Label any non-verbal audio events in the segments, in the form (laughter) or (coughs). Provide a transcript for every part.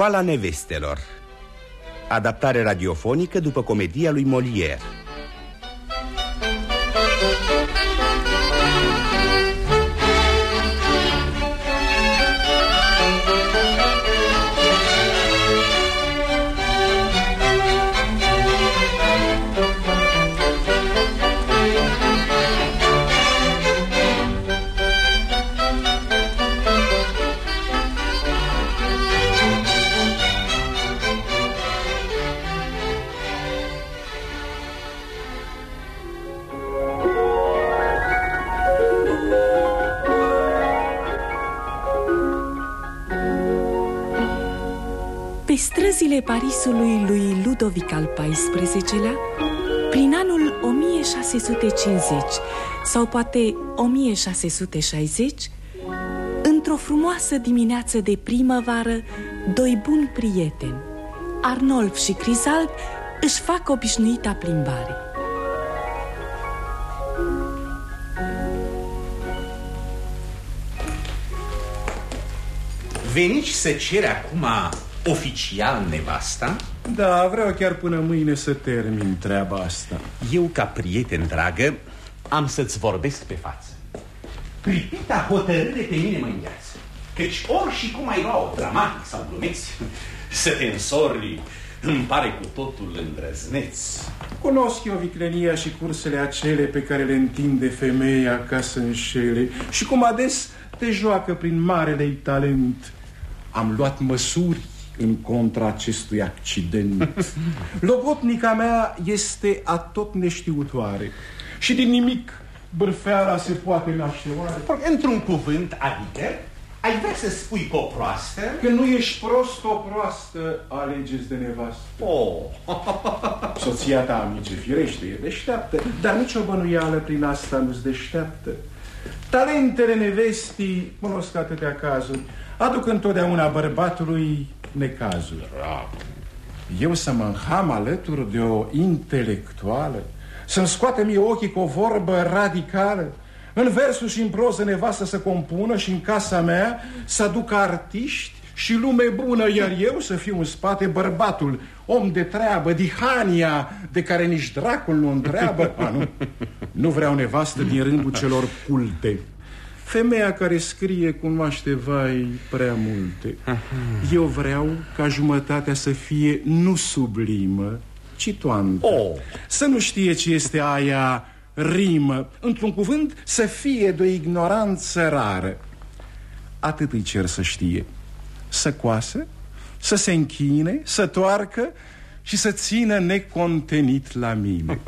Școala nevestelor. Adaptare radiofonică după comedia lui Molière Parisului lui Ludovic al XIV-lea, prin anul 1650 sau poate 1660, într-o frumoasă dimineață de primăvară, doi buni prieteni, Arnolf și Crisalb, își fac obișnuita plimbare. Veniți să cere acum oficial nevasta? Da, vreau chiar până mâine să termin treaba asta. Eu, ca prieten dragă, am să-ți vorbesc pe față. Pripita hotărâre pe mine mă îngheață. Căci ori și cum ai lua-o dramatic sau glumeț (laughs) Să te însori îmi pare cu totul îndrăzneț. Cunosc eu viclenia și cursele acele pe care le întinde femeia ca să înșele. Și cum ades te joacă prin marele talent. Am luat măsuri în contra acestui accident. (laughs) Logotnica mea este atot neștiutoare și din nimic bârfeala se poate naște oare. Într-un cuvânt, adică, ai vrea să spui că o proastă? Că nu ești prost, o proastă, alegeți de nevastă. Oh. (laughs) Soția ta, amice, firește, e deșteaptă, dar nicio bănuială prin asta nu-ți deșteaptă. Talentele nevestii, cunosc atâtea cazuri, aduc întotdeauna bărbatului necazuri. Eu să mă înham alături de o intelectuală, să-mi scoate mie ochii cu o vorbă radicală, în versul și în proză nevastă să compună și în casa mea să aducă artiști și lume bună, iar eu să fiu în spate bărbatul, om de treabă, dihania, de care nici dracul nu întreabă. A, (laughs) nu, nu vreau nevastă din rândul celor culte. Femeia care scrie cunoaște, vai, prea multe Eu vreau ca jumătatea să fie nu sublimă, ci toantă. Oh. Să nu știe ce este aia rimă. Într-un cuvânt, să fie de o ignoranță rară. Atât îi cer să știe. Să coasă, să se închine, să toarcă și să țină necontenit la mine.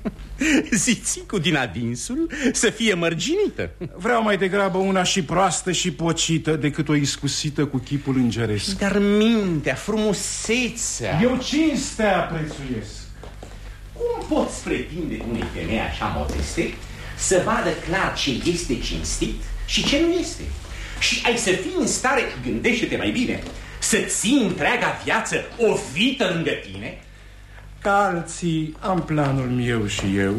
(laughs) Zițicul din adinsul să fie mărginită. Vreau mai degrabă una și proastă și pocită Decât o iscusită cu chipul îngeresc. Dar mintea, frumusețea. Eu cinstea prețuiesc. Cum poți pretinde unei femei așa modeste Să vadă clar ce este cinstit și ce nu este? Și ai să fii în stare, gândește-te mai bine să ții întreaga viață o vită lângă tine? Ca alții am planul meu și eu.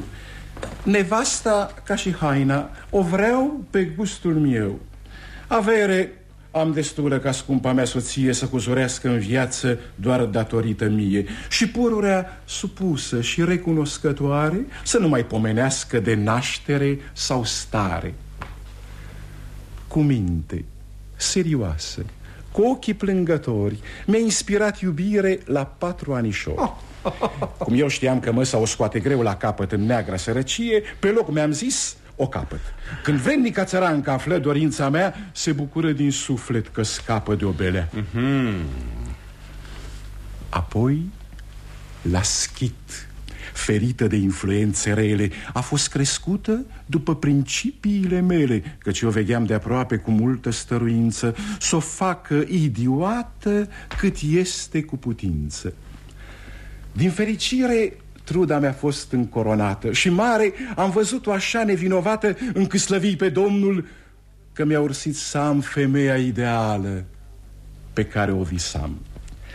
Nevasta, ca și haina, o vreau pe gustul meu. Avere am destulă ca scumpa mea soție să cuzurească în viață doar datorită mie. Și pururea supusă și recunoscătoare să nu mai pomenească de naștere sau stare. Cu minte, serioasă cu ochii plângători Mi-a inspirat iubire la patru anișori. (laughs) Cum eu știam că măsa o scoate greu la capăt în neagra sărăcie Pe loc mi-am zis o capăt. Când vrednica țărancă află dorința mea Se bucură din suflet că scapă de o belea mm -hmm. Apoi la schit ferită de influențe rele, a fost crescută după principiile mele, căci eu vegheam de aproape cu multă stăruință să o facă idioată cât este cu putință. Din fericire, truda mea a fost încoronată și mare am văzut-o așa nevinovată încât slăvii pe Domnul că mi-a ursit să am femeia ideală pe care o visam.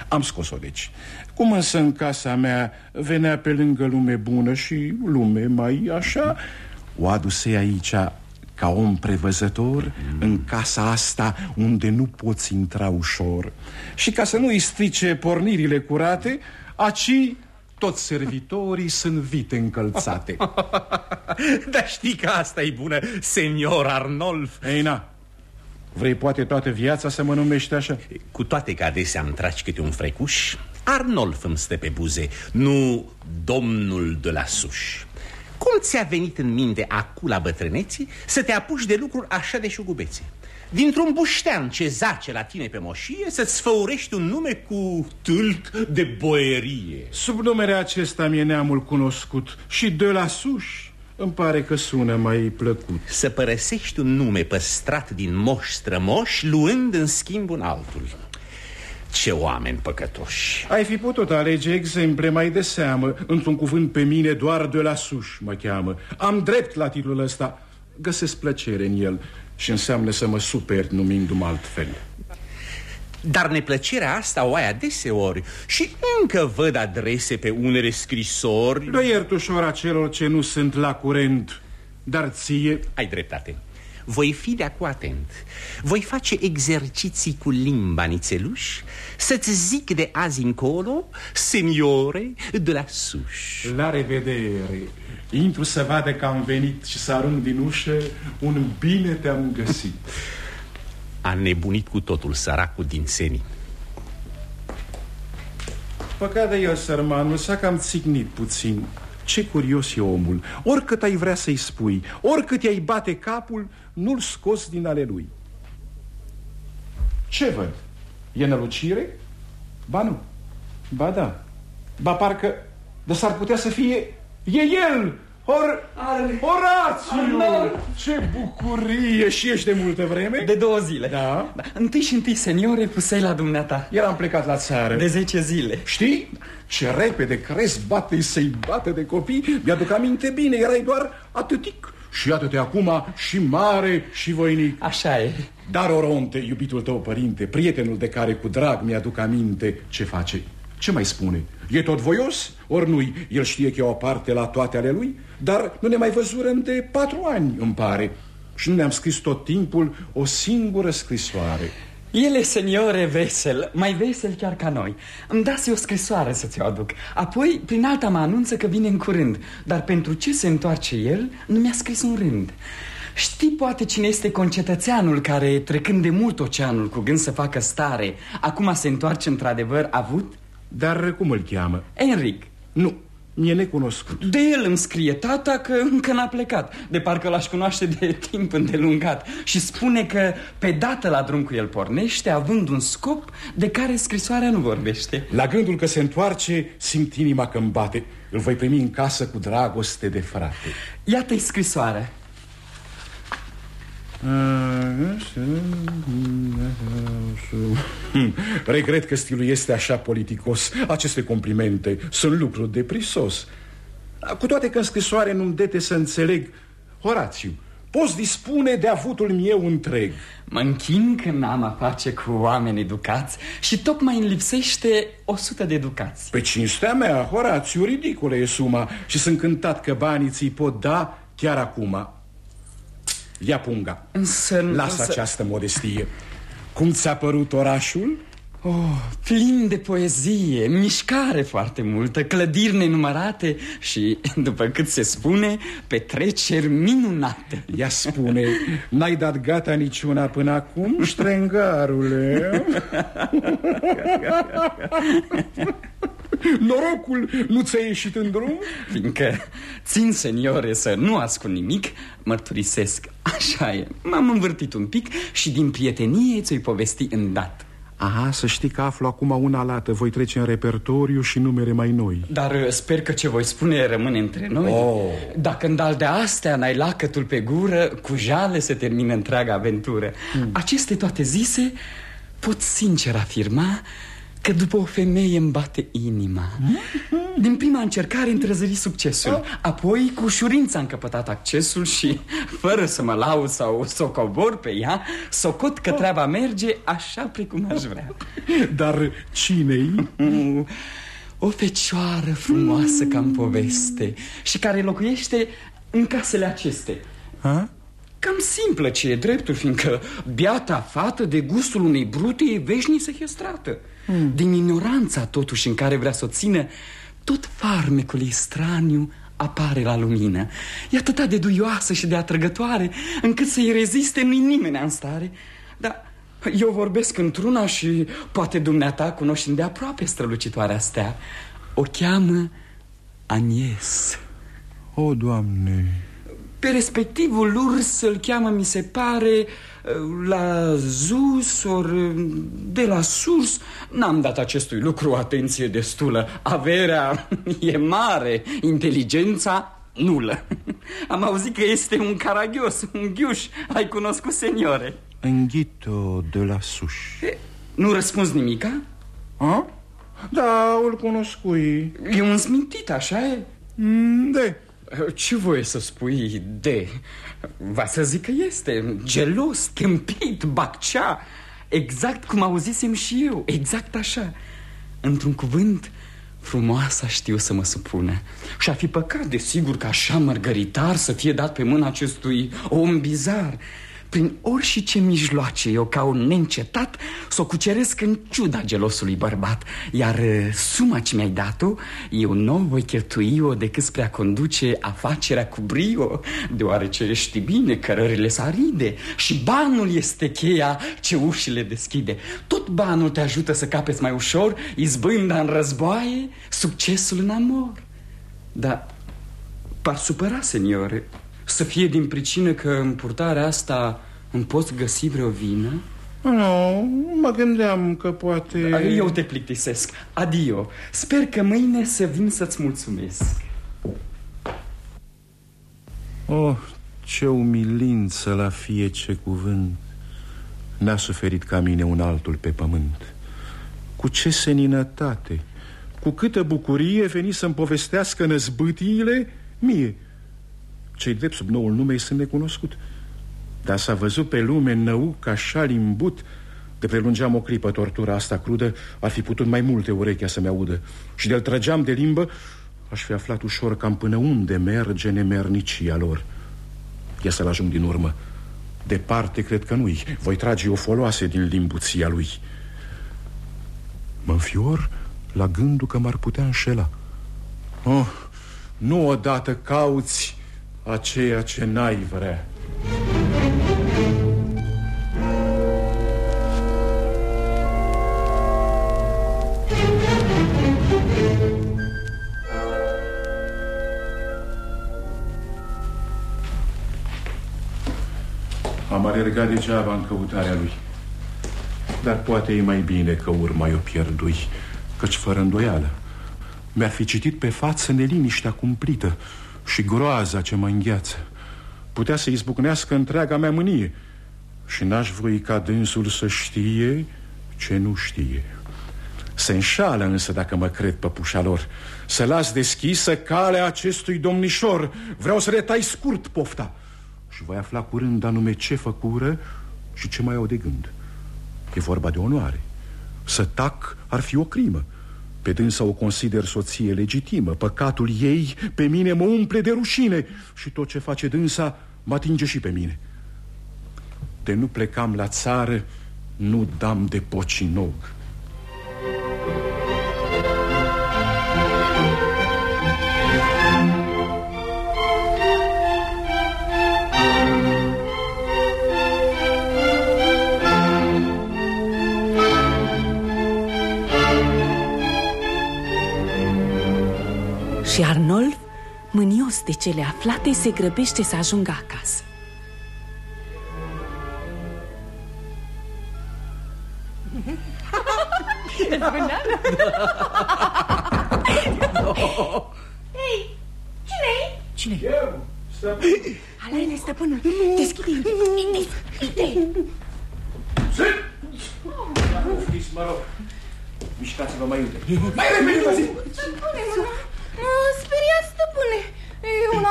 Am scos-o deci cum însă în casa mea venea pe lângă lume bună și lume mai așa, o aduse aici ca om prevăzător mm. în casa asta unde nu poți intra ușor Și ca să nu-i strice pornirile curate, aci toți servitorii sunt vite încălțate (laughs) Dar știi că asta e bună, senior Arnolf Ei, na, vrei poate toată viața să mă numești așa? Cu toate că adesea îmi tragi câte un frecuș Arnolf îmi stă pe buze, nu domnul de la suș. Cum ți-a venit în minte acu la bătrâneții să te apuci de lucruri așa de șugubețe? Dintr-un buștean ce zace la tine pe moșie Să-ți făurești un nume cu tâlc de boierie. Sub numele acesta mi-e neamul cunoscut Și de la suș. Îmi pare că sună mai plăcut. Să părăsești un nume păstrat din moș strămoși Luând în schimb un altul ce oameni păcătoși. Ai fi putut alege exemple mai de seamă. Într-un cuvânt pe mine doar de la suș mă cheamă. Am drept la titlul ăsta. Găsesc plăcere în el Și înseamnă să mă super numindu-mă altfel. Dar neplăcerea asta o ai adeseori Și încă văd adrese pe unele scrisori. Le iert ușor celor ce nu sunt la curent. Dar ție... Ai dreptate voi fi de acu atent. Voi face exerciții cu limba nițeluș Să-ți zic de azi încolo Seniore de la suș. La revedere. Intru să vadă că am venit și să arunc din ușă Un bine te-am găsit. A nebunit cu totul săracul din seni Păcat de el, sărmanul, s-a cam țignit puțin. Ce curios e omul. Oricât ai vrea să-i spui Oricât i-ai bate capul Nu-l scos din ale lui Ce văd? E nălucire? Ba nu Ba da Ba parcă Dar s-ar putea să fie E el Or... Horațiu! Ce bucurie! Și ești de multă vreme? De două zile Da? da. Întâi și întâi, seniore, pusei la dumneata Eram plecat la țară De zece zile Știi? Ce repede crezi, bate să-i bate de copii Mi-aduc aminte bine, erai doar atâtic Și iată-te acum și mare și voinic Așa e Dar Oronte, iubitul tău părinte, prietenul de care cu drag mi-aduc aminte Ce face? Ce mai spune? E tot voios? Ori nu-i? El știe că e o parte la toate ale lui? Dar nu ne mai văzurăm de patru ani, îmi pare Și nu ne-am scris tot timpul o singură scrisoare el e seniore vesel, mai vesel chiar ca noi. Îmi dați o scrisoare să ți-o aduc. Apoi, prin alta mă anunță că vine în curând. Dar pentru ce se întoarce el, nu mi-a scris un rând. Știi poate cine este concetățeanul care, trecând de mult oceanul cu gând să facă stare Acum se întoarce într-adevăr avut? Dar cum îl cheamă? Enric. Nu, mi-e necunoscut. De el îmi scrie tata că încă n-a plecat De parcă l-aș cunoaște de (laughs) timp îndelungat. Și spune că pe dată la drum cu el pornește Având un scop de care scrisoarea nu vorbește. La gândul că se întoarce simt inima că bate. Îl voi primi în casă cu dragoste de frate. Iată-i scrisoarea Regret că stilul este așa politicos. Aceste complimente sunt lucruri de prisos. Cu toate că în scrisoare nu-mi dete să înțeleg. Horațiu, poți dispune de avutul meu întreg. Mă închin că n-am a face cu oameni educați Și tocmai îmi lipsește o sută de educați. Pe cinstea mea, Horațiu, ridicolă e suma Și sunt cântat că banii ți-i pot da chiar acum Ia punga Însă... Lasă însă... această modestie Cum ți-a părut orașul? Oh, plin de poezie, mișcare foarte multă, clădiri nenumărate și, după cât se spune, petreceri minunate. Ia spune, n-ai dat gata niciuna până acum, ștrengarule? Norocul nu ți-a ieșit în drum? Fiindcă țin, seniore, să nu ascund nimic, mărturisesc, așa e. M-am învârtit un pic și din prietenie ți-o povesti îndată. Aha, să știi că aflu acum una lată Voi trece în repertoriu și numere mai noi. Dar uh, sper că ce voi spune rămâne între noi. Oh. Dacă în de astea n-ai lacătul pe gură Cu jale se termină întreaga aventură. Hmm. Aceste toate zise Pot sincer afirma Că după o femeie îmi bate inima Din prima încercare întrezări succesul Apoi cu ușurință am căpătat accesul Și (laughs) fără să mă laud sau să o cobor pe ea Socot că treaba merge așa precum aș vrea (laughs) Dar cine-i? O fecioară frumoasă ca în poveste Și care locuiește în casele aceste ha? cam simplă ce e dreptul Fiindcă biata fată de gustul unei brute e veșniță hestrată hmm. Din ignoranța totuși în care vrea să o țină Tot farmecul e straniu apare la lumină. E atât de duioasă și de atrăgătoare Încât să-i reziste nu-i nimeni în stare. Dar eu vorbesc într-una și poate dumneata cunoști de aproape strălucitoarea astea. O cheamă Anies O, Doamne Pe respectivul urs îl cheamă, mi se pare, la Zus ori de la Sus N-am dat acestui lucru atenție destulă Averea (laughs) e mare, inteligența nulă (laughs) Am auzit că este un caragios, un ghiuș Ai cunoscut, seniore? Înghito de la Sus Nu răspunzi nimica? A? Da, îl cunoscui E un smintit, așa e? Mm, de Ce voie să spui de? Va să zic că este gelos, tâmpit, baccea. Exact cum auzisem și eu, exact așa. Într-un cuvânt, frumoasa știu să mă supună. Și a fi păcat, desigur, că așa mărgăritar să fie dat pe mâna acestui om bizar prin orice mijloace eu ca un neîncetat Să o cuceresc în ciuda gelosului bărbat. Iar uh, suma ce mi-ai dat-o Eu nu voi cheltui-o decât spre a conduce afacerea cu brio Deoarece știi bine că rările s-aride Și banul este cheia ce ușile deschide. Tot banul te ajută să capeți mai ușor Izbânda în războaie, succesul în amor. Dar par supăra, seniore să fie din pricină că în purtarea asta îmi poți găsi vreo vină? Nu, mă gândeam că poate... Da, eu te plictisesc. Adio. Sper că mâine să vin să-ți mulțumesc. Oh, ce umilință la fie ce cuvânt N-a suferit ca mine un altul pe pământ Cu ce seninătate Cu câtă bucurie veni să-mi povestească năzbâtiile mie cei drept sub noul nume sunt necunoscut. Dar s-a văzut pe lume năuc așa limbut De prelungeam o clipă tortura asta crudă Ar fi putut mai multe urechea să-mi audă. Și de-l trăgeam de limbă Aș fi aflat ușor cam până unde merge nemernicia lor. Ia să-l ajung din urmă. Departe cred că nu-i. Voi trage o foloase din limbuția lui. Mă înfior la gândul că m-ar putea înșela. Oh, nu odată cauți a ceea ce n-ai vrea. Am alergat degeaba în căutarea lui Dar poate e mai bine că urma o pierdui Căci fără îndoială Mi-ar fi citit pe față neliniștea cumplită și groaza ce mă îngheață. Putea să izbucnească întreaga mea mânie. Și n-aș voi ca dânsul să știe ce nu știe. Se înșală însă dacă mă cred păpușa lor. Să las deschisă calea acestui domnișor. Vreau să retai scurt pofta. Și voi afla curând anume ce făcură și ce mai au de gând. E vorba de onoare. Să tac ar fi o crimă pe dânsa o consider soție legitimă. Păcatul ei pe mine mă umple de rușine Și tot ce face dânsa mă atinge și pe mine. De nu plecam la țară Nu dam de pocinog Și Arnold, mânios de cele aflate, se grăbește să ajungă acasă. Hei, cine-i? Cine? Eu, stăpân. Alain e stăpânul Deschide-i Deschide Deschis, mă rog. Mișcați-vă mai iute Mai repede, vă zic. Stăpâne, mă, mă speriați, stăpâne Eu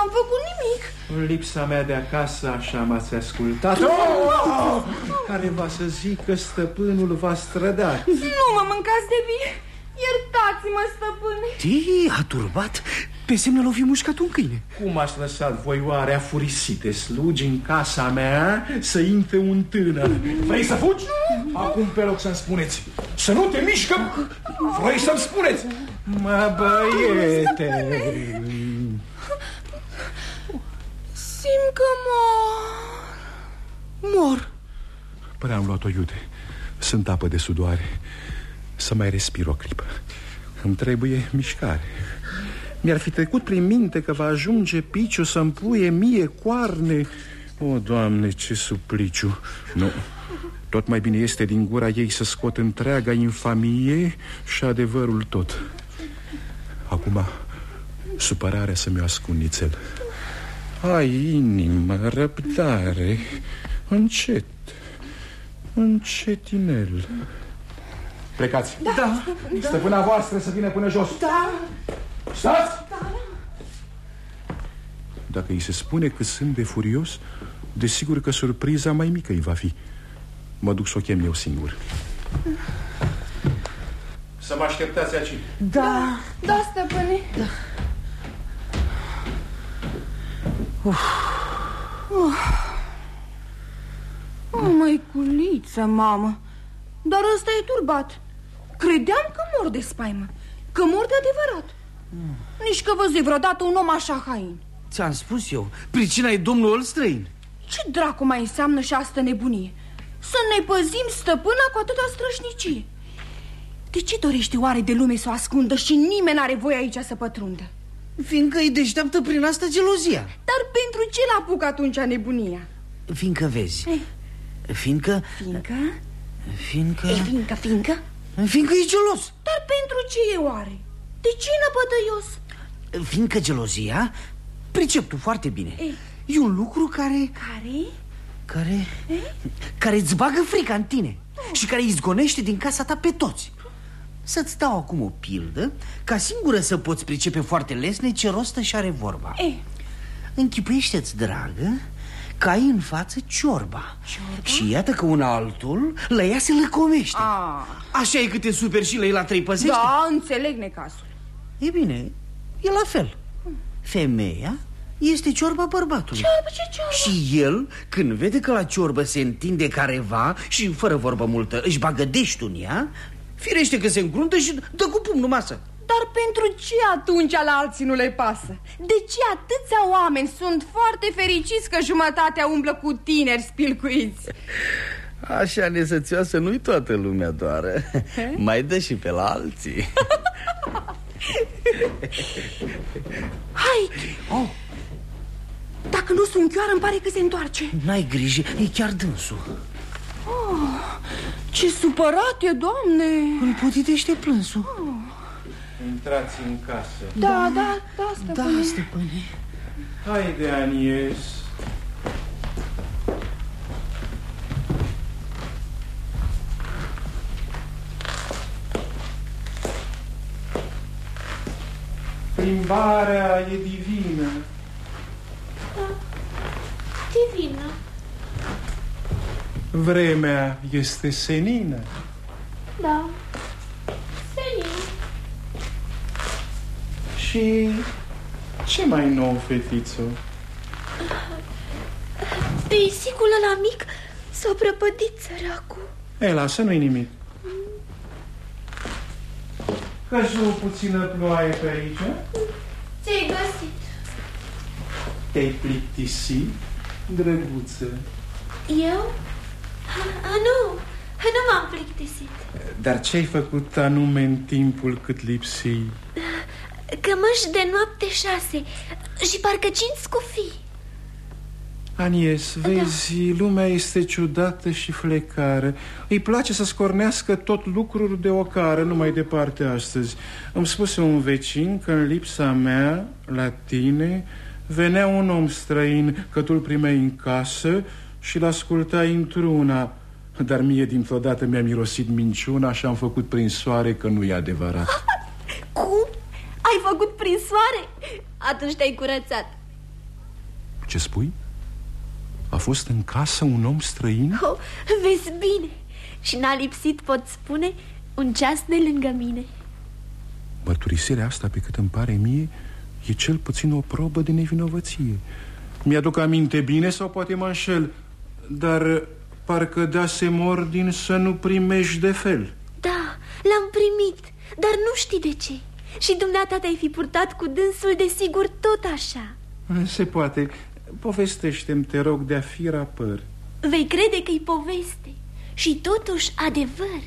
n-am făcut nimic. În lipsa mea de acasă așa m-ați ascultat. Oh! Care va să zic că stăpânul va străda. Nu mă mâncați de bine Iertați-mă, stăpâne. Te a turbat. Pe Pe semne l-o fi mușcat un câine. Cum ați lăsat voi oare afurisite slugi în casa mea să intre un tânăr? Vrei să fugi? Acum pe loc să-mi spuneți. Să nu te mișcă. Vrei să-mi spuneți? Mă, băiete Simt că mor. Mor. Părea am luat-o iute Sunt apă de sudoare. Să mai respir o clipă. Îmi trebuie mișcare. Mi-ar fi trecut prin minte că va ajunge piciu să-mi puie mie coarne. O, Doamne, ce supliciu. Nu, tot mai bine este din gura ei să scot întreaga infamie și adevărul tot. Acum, supărarea să-mi o ascund nițel Ai inimă, răbdare. Încet Încetinel. Plecați. Da, da. Stăpâna voastră să vină până jos. Da. Stați! Dacă îi se spune că sunt de furios Desigur că surpriza mai mică îi va fi. Mă duc să o chem eu singur. Să mă așteptați aici. Da. Da, stăpâne. Da Uf. Uf. Oh, măiculiță, mamă Dar ăsta e turbat Credeam că mor de spaimă Că mor de adevărat mm. Nici că văzui vreodată un om așa hain Ți-am spus eu, pricina e domnul străin Ce dracu mai înseamnă și asta nebunie? Să ne păzim stăpâna cu atâta strășnicie De ce dorește oare de lume să o ascundă și nimeni n-are voie aici să pătrundă? Fiindcă îi deșteaptă prin asta gelozia Dar pentru ce l-apuc atunci nebunia? Fiindcă vezi Ei. Fiindcă... Fiindcă? Fiindcă... Ei, fiindcă, fiindcă? Fiindcă e gelos Dar pentru ce e oare? De ce năpătăios? Fiindcă gelozia, pricep tu foarte bine Ei. E un lucru care... Care? Care... Ei? Care îți bagă frica în tine oh. Și care izgonește din casa ta pe toți Să-ți dau acum o pildă Ca singură să poți pricepe foarte lesne ce rostă și are vorba Ei. Închipuiește-ți, dragă că ai în față ciorba. ciorba Și iată că un altul la ea se lăcomește A. Așa e cât te super și la trei păzește? Da, înțeleg necazul E bine, e la fel Femeia este ciorba bărbatului Ciorbă, ce ciorbă? Și el, când vede că la ciorbă se întinde careva Și fără vorbă multă își bagă deștul în ea Firește că se încruntă și dă cu pumnul masă dar pentru ce atunci la alții nu le pasă? De ce atâția oameni sunt foarte fericiți că jumătatea umblă cu tineri spilcuiți? Așa nesățioasă nu-i toată lumea doar Mai dă și pe la alții (laughs) Hai! Oh. Dacă nu sunt chioară, îmi pare că se întoarce N-ai grijă, e chiar dânsul oh, Ce supărat e, doamne! Îl potitește plânsul. Oh. Intrați în casă. Da, da, da, stăpâne. Da, stăpâne Haide, Anies. Plimbarea e divină. Da, divină Vremea este senină. Da, senină Și ce mai nou, fetițo? Pisicul ăla mic s-a prăpădit, săracu. E, lasă, nu-i nimic. Căzu puțină ploaie pe aici Ți-ai găsit? Te-ai plictisit, drăguță? Eu? A, nu, nu m-am plictisit. Dar ce-ai făcut anume în timpul cât lipsi? Cămăși de noapte șase și parcă cinci scufii Anies, vezi, da. lumea este ciudată și flecară. Îi place să scornească tot lucruri de ocară, numai departe astăzi. Îmi spuse un vecin că în lipsa mea, la tine, venea un om străin Că tu-l primeai în casă și l-ascultai într-una Dar mie dintr-o dată mi-a mirosit minciuna și am făcut prin soare că nu e adevărat (laughs) Cum? Ai făcut prin soare? Atunci te-ai curățat Ce spui? A fost în casă un om străin? oh, Vezi bine Și n-a lipsit, pot spune, un ceas de lângă mine Mărturisirea asta, pe cât îmi pare mie, E cel puțin o probă de nevinovăție Mi-aduc aminte bine sau poate mă înșel Dar parcă dasem ordin să nu primești de fel. Da, l-am primit, dar nu știi de ce. Și dumneata te-ai fi purtat cu dânsul, desigur, tot așa. Se poate. Povestește-mi, te rog, de-a fi rapăr Vei crede că-i poveste. Și totuși adevăr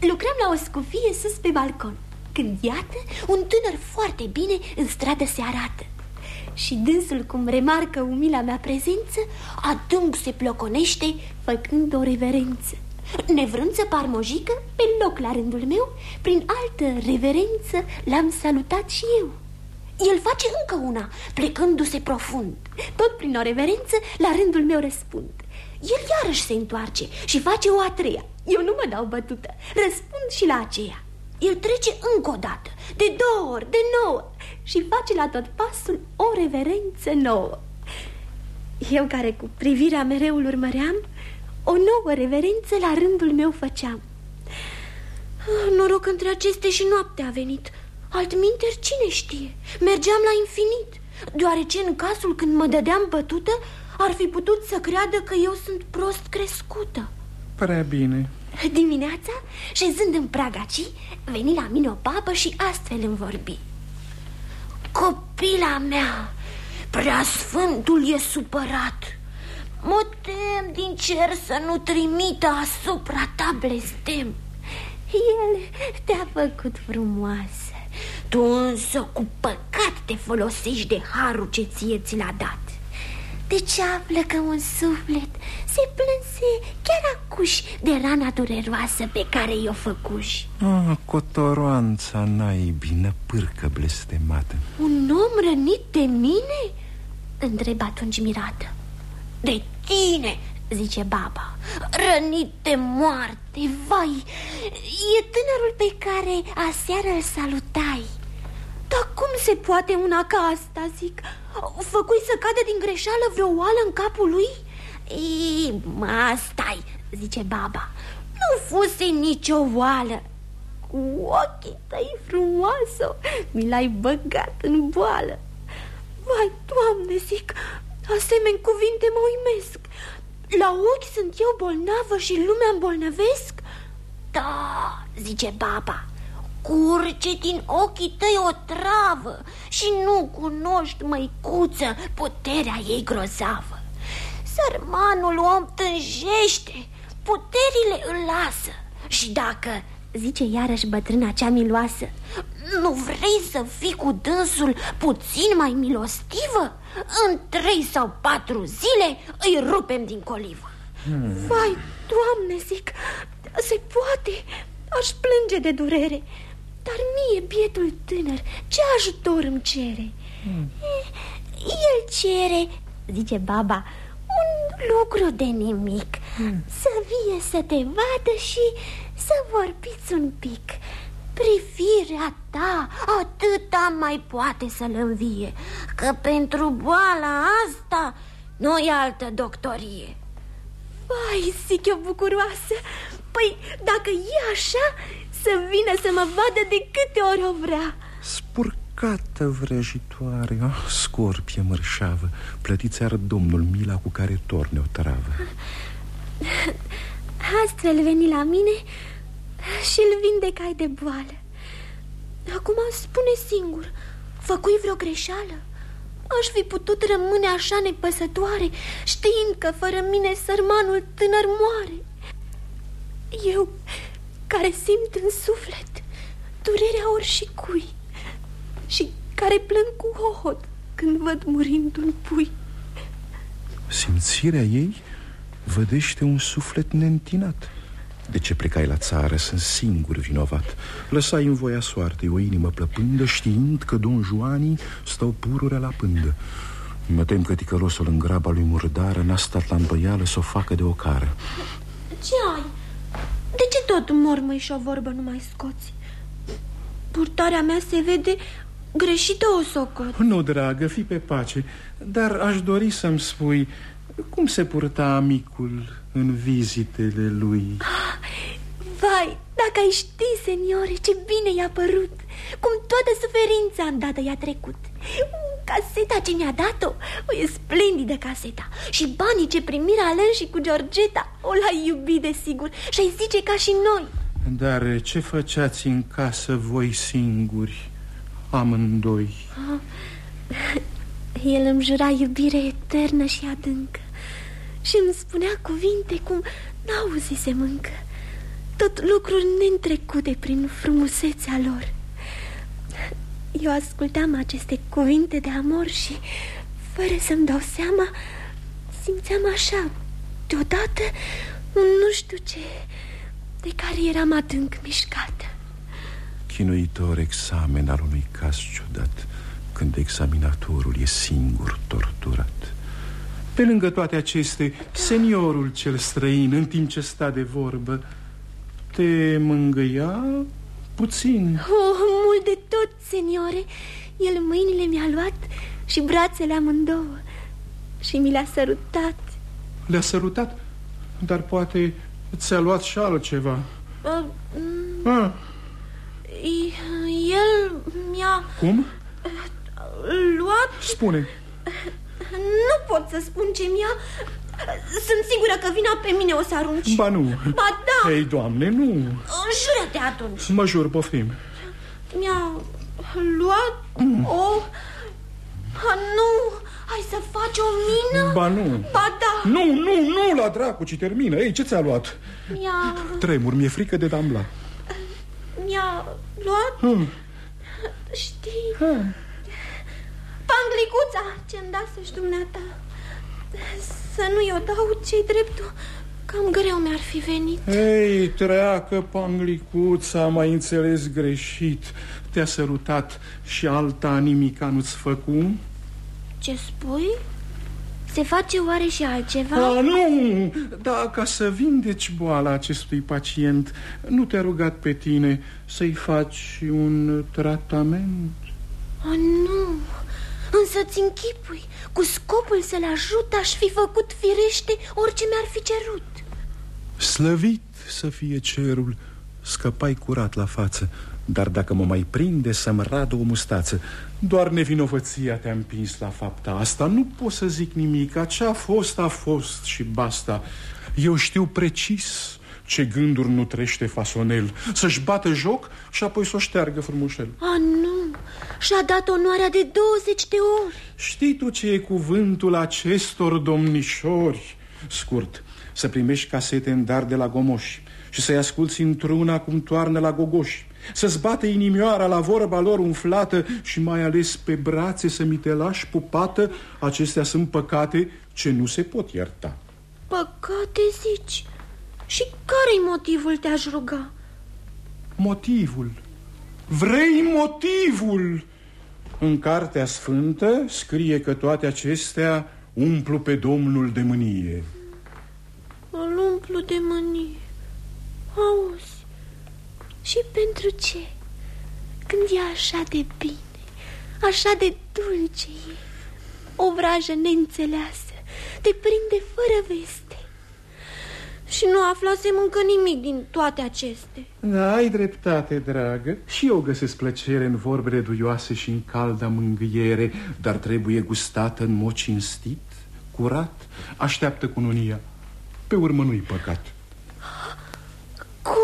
Lucrăm la o scufie sus pe balcon Când iată, un tânăr foarte bine în stradă se arată Și dânsul cum remarcă umila mea prezență Adânc se ploconește făcând o reverență. Nevrând să par mojică, pe loc la rândul meu Prin altă reverență l-am salutat și eu. El face încă una, plecându-se profund. Tot prin o reverență, la rândul meu răspund. El iarăși se întoarce și face o a treia. Eu nu mă dau bătută, răspund și la aceea El trece încă o dată, de două ori, de nouă Și face la tot pasul o reverență nouă. Eu care cu privirea mereu îl urmăream O nouă reverență la rândul meu făceam. Ah, Noroc între aceste și noaptea a venit. Altminteri, cine știe? Mergeam la infinit. Deoarece în cazul când mă dădeam bătută Ar fi putut să creadă că eu sunt prost crescută. Prea bine Dimineața, șezând în pragaci Veni la mine o papă și astfel îmi vorbi. Copila mea, prea sfântul e supărat. Mă tem din cer să nu trimită asupra ta blestem. El te-a făcut frumoasă. Tu însă cu păcat te folosești de harul ce ție ți l-a dat ce află că un suflet se plânse chiar acuși de rana dureroasă pe care i-o făcuși? Ah, Cotoroanța bine pârcă blestemată. Un om rănit de mine? Întreb atunci mirată. De tine, zice baba. Rănit de moarte, vai! E tânărul pe care aseară îl salutai. Dar cum se poate una ca asta, zic? Făcui să cadă din greșeală vreo oală în capul lui? Ei, mă, stai, zice baba. Nu fuse nicio oală. Cu ochii tăi frumoasă Mi l-ai băgat în boală. Vai, Doamne, zic Asemeni cuvinte mă uimesc. La ochi sunt eu bolnavă și lumea îmbolnăvesc? Da, zice baba Curge din ochii tăi o travă și nu cunoști, măicuță, puterea ei grozavă. Sărmanul om tânjește, puterile îl lasă și dacă, zice iarăși bătrâna cea miloasă, nu vrei să fii cu dânsul puțin mai milostivă? În trei sau patru zile îi rupem din colivă. Hmm. Vai, doamne, zic, se poate, aș plânge de durere dar mie, bietul tânăr, ce ajutor îmi cere? Hmm. El cere, zice baba, un lucru de nimic hmm. Să vie să te vadă și să vorbiți un pic Privirea ta atâta mai poate să-l învie Că pentru boala asta nu e altă doctorie Vai, zic eu bucuroasă Păi, dacă e așa, să vină să mă vadă de câte ori o vrea. Spurcată vrăjitoare, oh, scorpie mărșavă Plătiți ar domnul mila cu care torne o travă. (laughs) Astfel veni la mine și îl vindecai de boală. Acum spune singur, făcui vreo greșeală? Aș fi putut rămâne așa nepăsătoare Știind că fără mine sărmanul tânăr moare. Eu care simt în suflet durerea ori cui și care plâng cu hohot când văd murind un pui. Simțirea ei vădește un suflet neîntinat. De ce plecai la țară? Sunt singur vinovat Lăsai în voia soartei o inimă plăpândă Știind că Don Juanii stau pururea la pândă Mă tem că ticălosul în graba lui murdară N-a stat la înbăială să o facă de ocară Ce ai? De ce tot mormăi și o vorbă nu mai scoți? Purtarea mea se vede greșită o socot Nu, dragă, fi pe pace Dar aș dori să-mi spui Cum se purta amicul în vizitele lui? Vai, Dacă ai ști, seniore, ce bine i-a părut Cum toată suferința îndată i-a trecut Caseta ce mi-a dat-o. O, E splendidă caseta. Și banii ce primira Alen și cu Georgeta O l-ai iubit, desigur. Și-ai zice ca și noi. Dar ce făceați în casă voi singuri, amândoi? El îmi jura iubire eternă și adâncă. Și îmi spunea cuvinte cum n-auzisem încă. Tot lucruri neîntrecute prin frumusețea lor Eu ascultam aceste cuvinte de amor și, fără să-mi dau seama, simțeam așa, deodată, un nu știu ce, de care eram adânc mișcată. Chinuitor examen al unui caz ciudat Când examinatorul e singur torturat. Pe lângă toate aceste, seniorul cel străin, în timp ce sta de vorbă Te mângâia puțin. Oh, mult de tot, seniore. El mâinile mi-a luat și brațele amândouă Și mi le-a sărutat. Le-a sărutat, dar poate ți-a luat și altceva. Uh, ah, El mi-a Cum? luat? Spune. Nu pot să spun ce mi-a Sunt sigură că vina pe mine o să arunci. Ba nu. Ba da. Ei, doamne, nu. Jură-te atunci. Mă jur, poftim. Mi-a luat Mm. o... Ha, nu, hai să faci o mină? Ba nu. Ba da. Nu, nu, nu, la dracu, ci termină. Ei, ce ți-a luat? Mi-a... Tremur, mi-e frică de dambla Mi-a luat... hmm. Știi... Hmm. Panglicuța ce-mi dasă-și dumneata Să nu-i o dau ce dreptul Cam greu mi-ar fi venit Ei, treacă, panglicuța, m-ai înțeles greșit Te-a sărutat și alta nimica nu-ți făcu? Ce spui? Se face oare și altceva? A, nu! Da, ca să vindeci boala acestui pacient Nu te-a rugat pe tine să-i faci un tratament? Oh, nu! Însă-ți închipui Cu scopul să-l ajut aș fi făcut firește orice mi-ar fi cerut. Slăvit să fie cerul Scăpai curat la față. Dar dacă mă mai prinde să-mi radă o mustață Doar nevinovăția te-a împins la fapta asta. Nu pot să zic nimic. Ce a fost, a fost și basta. Eu știu precis ce gânduri nu trește fasonel. Să-și bată joc și apoi să o șteargă frumușel. A, nu, și-a dat onoarea de 20 de ori. Știi tu ce e cuvântul acestor domnișori? Scurt, să primești casete în dar de la gomoși Și să-i asculți într-una cum toarnă la gogoși Să-ți bate inimioara la vorba lor umflată Și mai ales pe brațe să mi te lași pupată Acestea sunt păcate ce nu se pot ierta. Păcate zici? Și care-i motivul te-aș ruga? Motivul. Vrei motivul În Cartea Sfântă scrie că toate acestea umplu pe Domnul de mânie. Îl umplu de mânie. Auzi Și pentru ce? Când e așa de bine Așa de dulce e O vrajă neînțeleasă Te prinde fără veste Și nu aflasem încă nimic din toate acestea Da, ai dreptate, dragă. Și eu găsesc plăcere în vorbele duioase și în calda mângâiere Dar trebuie gustată în mod cinstit, curat Așteaptă cununia. Pe urmă nu-i păcat. Cum?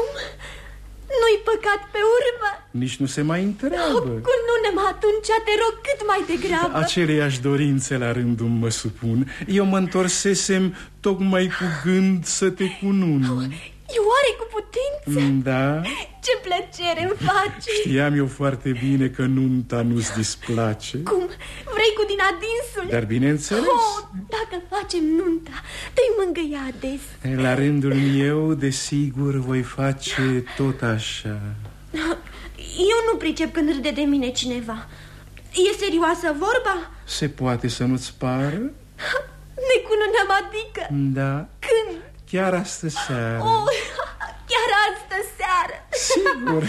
Nu-i păcat pe urmă? Nici nu se mai întreabă. Cu nu atunci te rog cât mai degrabă. Aceleiași dorințe la rândul mă supun. Eu mă întorsesem tocmai cu gând să te cunun. E oare cu putință? Da? Ce plăcere îmi face Știam eu foarte bine că nunta nu-ți displace Cum? Vrei cu din adinsul? Dar bineînțeles oh, Dacă facem nunta, te-i mângâia ades La rândul meu, desigur, voi face tot așa Eu nu pricep când râde de mine cineva E serioasă vorba? Se poate să nu-ți pară? Ne cununăm adică Da Când? Chiar astă seară. Oh, (laughs) Chiar astă seară. Sigur.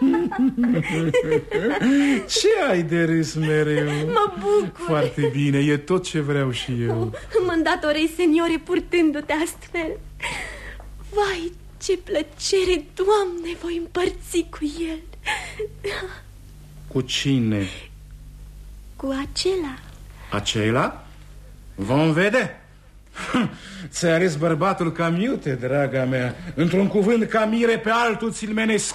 (laughs) Ce ai de râs mereu? Mă bucur. Foarte bine, e tot ce vreau și eu. Mă îndatorei, seniore, purtându-te astfel. Vai, Ce plăcere, Doamne, voi împărți cu el. Cu cine? Cu acela. Acela? Vom vede (laughs) Ți-a ales bărbatul cam iute, draga mea. Într-un cuvânt ca mire pe altul ți-l menesc.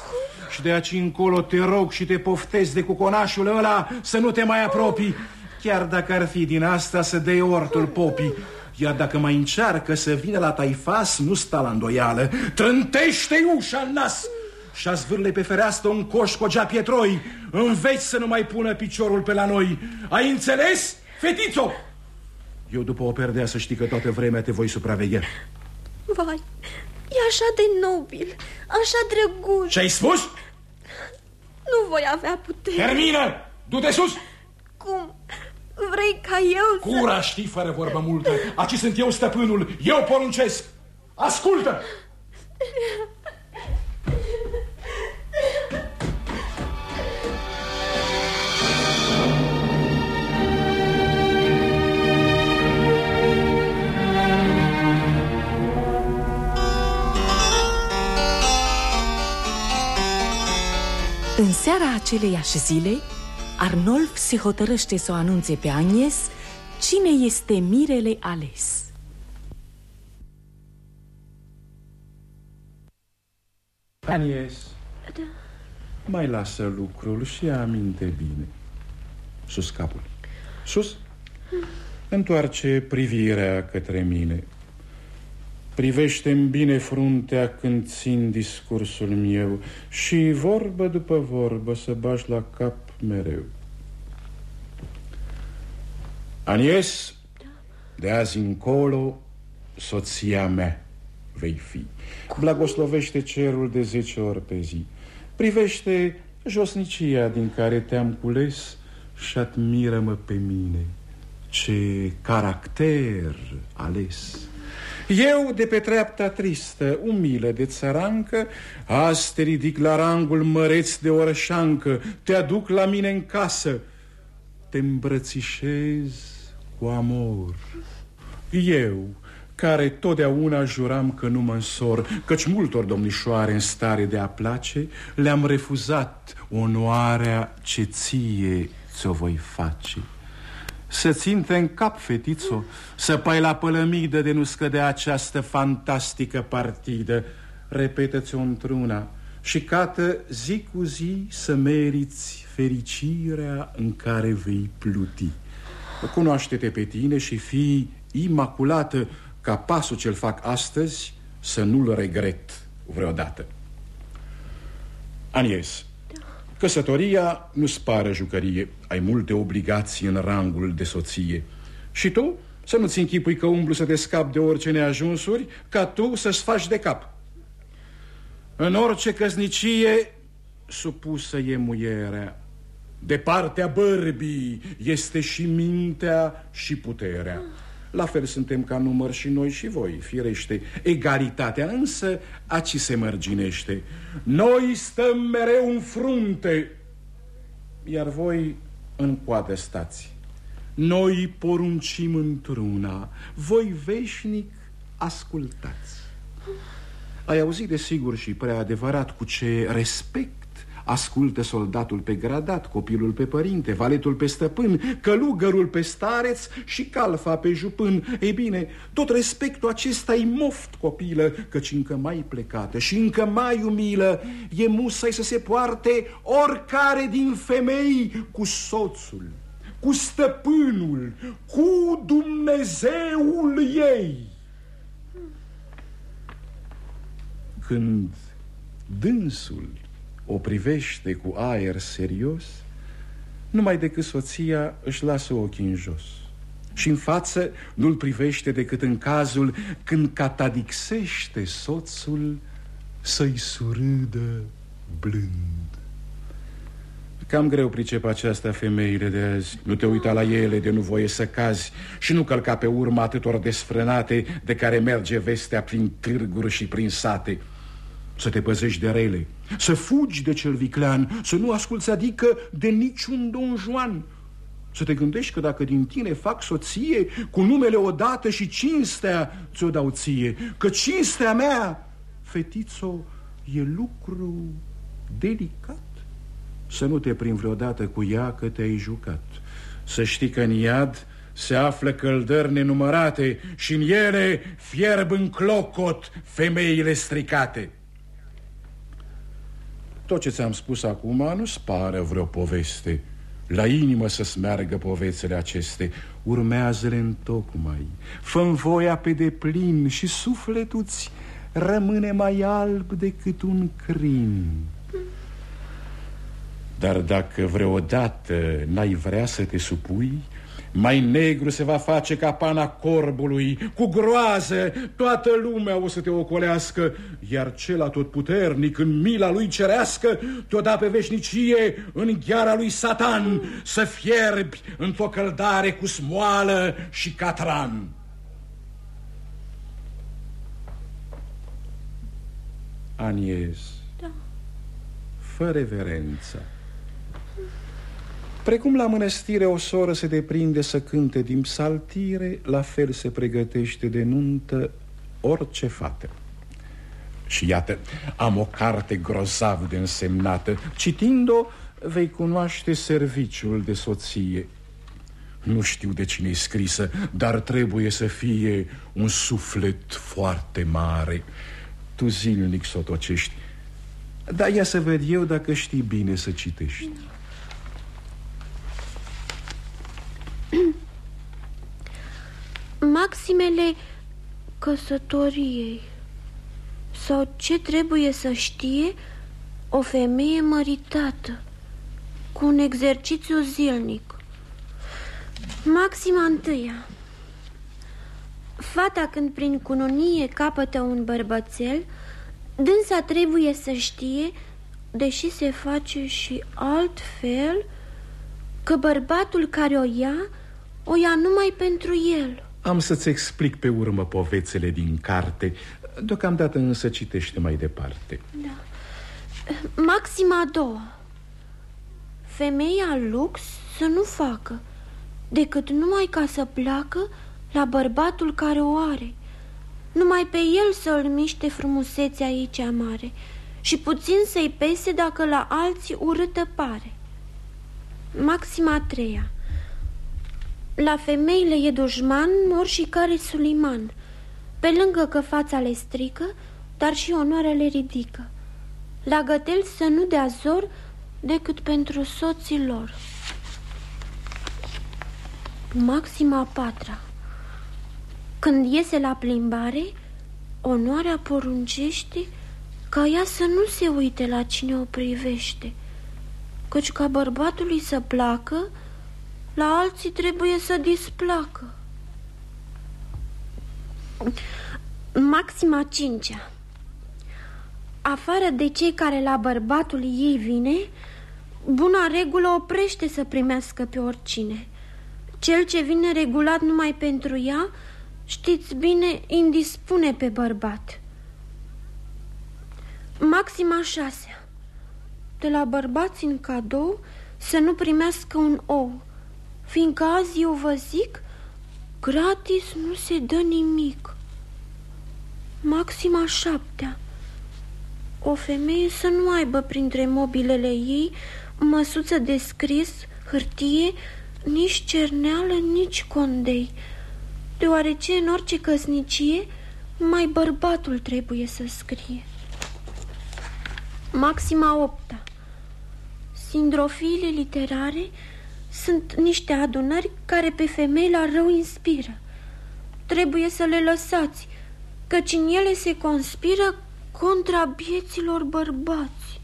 Și de aici încolo te rog și te poftez de cuconașul ăla Să nu te mai apropii. Chiar dacă ar fi din asta să dai ortul popii. Iar dacă mai încearcă să vină la taifas, nu sta la îndoială. Trântește-i ușa în nas și a zvârle pe fereastră un coș cu o gea pietroi. Înveți să nu mai pună piciorul pe la noi. Ai înțeles, fetițo? Eu după o perdea să știi că toată vremea te voi supraveghea Vai, e așa de nobil, așa drăguț Ce-ai spus? Nu voi avea putere Termină! Du-te sus! Cum? Vrei ca eu să... Cura știi fără vorbă multă Aici sunt eu stăpânul, eu poruncesc Ascultă! (laughs) În seara aceleiași zile, Arnolf se hotărăște să o anunțe pe Agnes cine este mirele ales. Agnes, da. mai lasă lucrul și aminte bine. Sus capul. Sus. Întoarce privirea către mine. Privește-mi bine fruntea când țin discursul meu Și vorbă după vorbă să bași la cap mereu. Anies, de azi încolo, soția mea vei fi. Blagoslovește cerul de zece ori pe zi. Privește josnicia din care te-am cules Și admiră-mă pe mine. Ce caracter ales eu, de pe treapta tristă, umilă de țărancă, Azi te ridic la rangul măreț de orășancă, Te aduc la mine în casă, te îmbrățișez cu amor. Eu, care totdeauna juram că nu mă însor, Căci multor domnișoare în stare de a place, Le-am refuzat onoarea ce ție ți-o voi face. Să ținte în cap, fetițo. Să pai la pălămidă de nu scădea această fantastică partidă. Repetă-ți-o într-una. Și cată zi cu zi să meriți fericirea în care vei pluti. Cunoaște-te pe tine și fii imaculată Ca pasul ce-l fac astăzi să nu-l regret vreodată. Anies Căsătoria nu-ți pară jucărie? Ai multe obligații în rangul de soție. Și tu să nu-ți închipui că umblu să te scapi de orice neajunsuri Ca tu să-ți faci de cap. În orice căsnicie supusă e muierea. De partea bărbii este și mintea și puterea la fel suntem ca număr și noi și voi, firește. Egalitatea însă aci se mărginește. Noi stăm mereu în frunte Iar voi în coadă stați. Noi poruncim într-una Voi veșnic ascultați. Ai auzit de sigur și prea adevărat Cu ce respect Ascultă soldatul pe gradat, copilul pe părinte, valetul pe stăpân, călugărul pe stareț și calfa pe jupân. Ei bine, tot respectul acesta e moft, copilă, căci încă mai plecată și încă mai umilă e musai să se poarte oricare din femei cu soțul, cu stăpânul, cu Dumnezeul ei. Când dânsul o privește cu aer serios, numai decât soția își lasă ochii în jos. Și în față nu-l privește decât în cazul când catadixește soțul să-i surâdă blând. Cam greu pricep aceasta femeile de azi Nu te uita la ele de nu voie să cazi Și nu călca pe urma atâtor desfrânate De care merge vestea prin târguri și prin sate să te păzești de rele Să fugi de cel viclean Să nu asculți adică de niciun Don Juan. Să te gândești că dacă din tine fac soție Cu numele odată și cinstea ți-o dau ție Că cinstea mea fetițo, e lucru delicat. Să nu te prin vreodată cu ea că te-ai jucat. Să știi că în iad se află căldări nenumărate Și în ele fierb în clocot femeile stricate Tot ce ți-am spus acum nu-ți pare vreo poveste. La inimă să-ți meargă povețele aceste Urmează-le întocmai. Fă voia pe deplin Și sufletul-ți rămâne mai alb decât un crin. Dar dacă vreodată n-ai vrea să te supui mai negru se va face ca pana corbului. Cu groază toată lumea o să te ocolească. Iar cel puternic în mila lui cerească Te-o da pe veșnicie în gheara lui Satan. Să fierbi într-o căldare cu smoală și catran. Anies Da. Fă reverență Precum la mănăstire o soră se deprinde să cânte din psaltire, la fel se pregătește de nuntă orice fată. Și iată, am o carte grozav de însemnată. Citind-o, vei cunoaște serviciul de soție. Nu știu de cine e scrisă, dar trebuie să fie un suflet foarte mare. Tu zilnic s-o tocești. Dar ia să ved eu dacă știi bine să citești. (clears throat) Maximele căsătoriei Sau ce trebuie să știe o femeie măritată Cu un exercițiu zilnic. Maxima întâia. Fata când prin cununie capătă un bărbățel Dânsa trebuie să știe, deși se face și altfel Că bărbatul care o ia, o ia numai pentru el. Am să-ți explic pe urmă povețele din carte. Deocamdată însă citește mai departe. Da. Maxima a doua. Femeia lux să nu facă Decât numai ca să placă la bărbatul care o are. Numai pe el să-l miște frumusețea ei cea mare Și puțin să-i pese dacă la alții urâtă pare. Maxima a treia La femeile e dușman mor și care Suliman. Pe lângă că fața le strică, dar și onoarea le ridică. La gătel să nu dea zor decât pentru soții lor. Maxima a patra. Când iese la plimbare, onoarea poruncește ca ea să nu se uite la cine o privește Căci ca bărbatului să placă, la alții trebuie să displacă. Maxima cincea Afară de cei care la bărbatul ei vine, buna regulă oprește să primească pe oricine. Cel ce vine regulat numai pentru ea, știți bine, indispune pe bărbat. Maxima șasea de la bărbați în cadou să nu primească un ou, fiindcă azi eu vă zic, gratis nu se dă nimic. Maxima șaptea. O femeie să nu aibă printre mobilele ei măsuță de scris, hârtie, nici cerneală, nici condei, deoarece în orice căsnicie mai bărbatul trebuie să scrie. Maxima opta. Sindrofiile literare sunt niște adunări care pe femei la rău inspiră. Trebuie să le lăsați, căci în ele se conspiră contra bieților bărbați.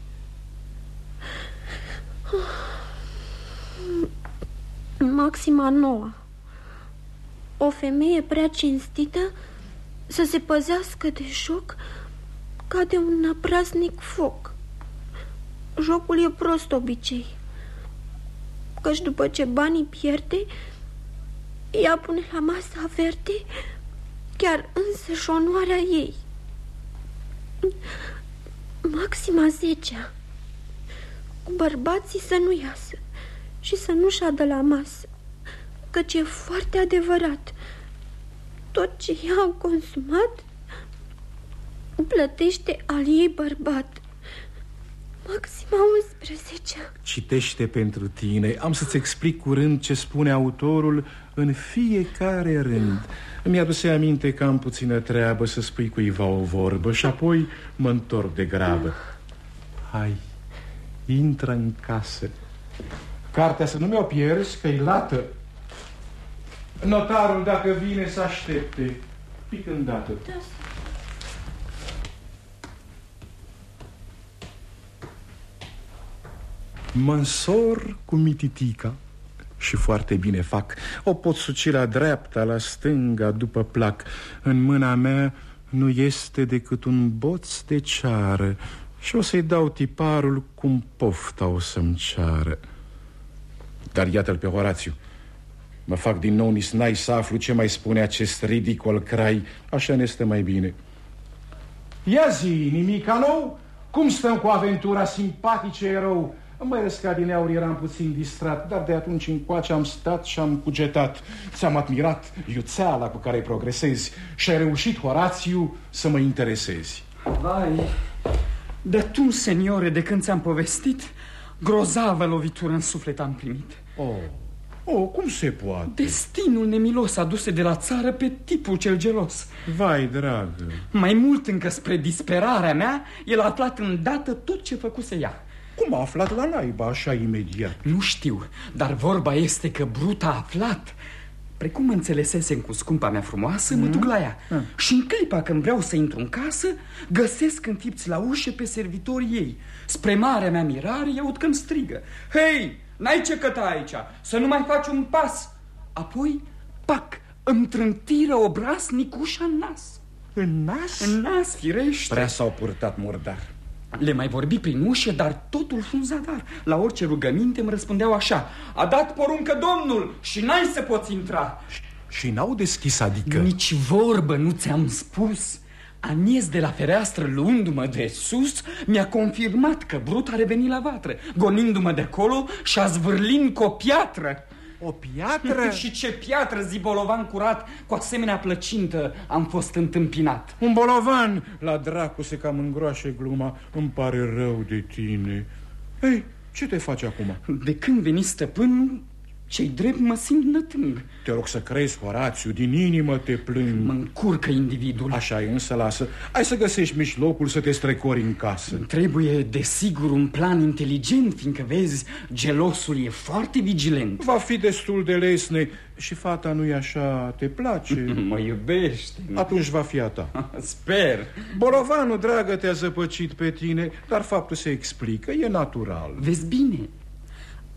Maxima noua O femeie prea cinstită să se păzească de joc ca de un năpraznic foc. Jocul e prost obicei Căci după ce banii pierde Ea pune la masa verde Chiar însă și onoarea ei. Maxima zecea. Cu bărbații să nu iasă Și să nu șadă la masă Căci e foarte adevărat. Tot ce ea a consumat plătește al ei bărbat Maxim 11 Citește pentru tine. Am să-ți explic curând ce spune autorul în fiecare rând. Îmi aduse aminte că am puțină treabă să spui cuiva o vorbă Și apoi mă întorc de grabă. Hai, intră în casă. Cartea să nu mi-o pierzi, că-i lată. Notarul, dacă vine, să aștepte Pic îndată. Da. Mă însor cu mititica și foarte bine fac. O pot suci la dreapta, la stânga, după plac. În mâna mea nu este decât un boț de ceară Și o să-i dau tiparul cum pofta o să-mi ceară. Dar iată-l pe Horațiu. Mă fac din nou nisnai să aflu ce mai spune acest ridicol crai. Așa ne este mai bine. Ia zi, nimica nou? Cum stăm cu aventura simpatice erou? Mai răsca din aur eram puțin distrat, dar de atunci încoace am stat și am cugetat. Ți-am admirat iuțeala cu care progresezi și ai reușit, Horațiu, să mă interesezi. Vai, de tu, seniore, de când ți-am povestit, grozavă lovitură în suflet am primit. Oh, oh, cum se poate? Destinul nemilos aduse de la țară pe tipul cel gelos. Vai, dragă. Mai mult încă spre disperarea mea, el a aflat îndată tot ce făcuse ea. Cum a aflat la naiba așa imediat? Nu știu, dar vorba este că Brut a aflat Precum mă înțelesesem cu scumpa mea frumoasă, mm? mă duc la ea mm. Și în clipa când vreau să intru în casă Găsesc înfipți la ușă pe servitorii ei Spre marea mea mirare, aud că strigă Hei, n-ai ce căta aici, să nu mai faci un pas Apoi, pac, îmi trântiră obraznic ușa în nas În nas? În nas, firește Prea s-au purtat murdar le mai vorbi prin ușă, dar totul un zadar. La orice rugăminte îmi răspundeau așa A dat poruncă domnul și n-ai să poți intra Și n-au deschis, adică? Nici vorbă nu ți-am spus Anies de la fereastră, luându-mă de sus, mi-a confirmat că Brut a revenit la vatră, gonindu-mă de acolo și a zvârlin cu o piatră. O piatră? (laughs) și ce piatră, zi bolovan curat, cu asemenea plăcintă am fost întâmpinat. Un bolovan! La dracu se cam îngroașe gluma, îmi pare rău de tine. Ei, ce te faci acum? De când veni stăpânul, cei drept mă simt nătâng. Te rog să crezi, Horațiu, din inimă te plâng. Mă încurcă individul. Așa e, însă lasă. Hai să găsești mijlocul să te strecori în casă. Trebuie, desigur, un plan inteligent Fiindcă, vezi, gelosul e foarte vigilent. Va fi destul de lesne. Și fata nu-i așa, te place? (laughs) mă iubește. Atunci va fi a ta. (laughs) Sper. Borovanul, dragă, te-a zăpăcit pe tine Dar faptul se explică, e natural. Vezi bine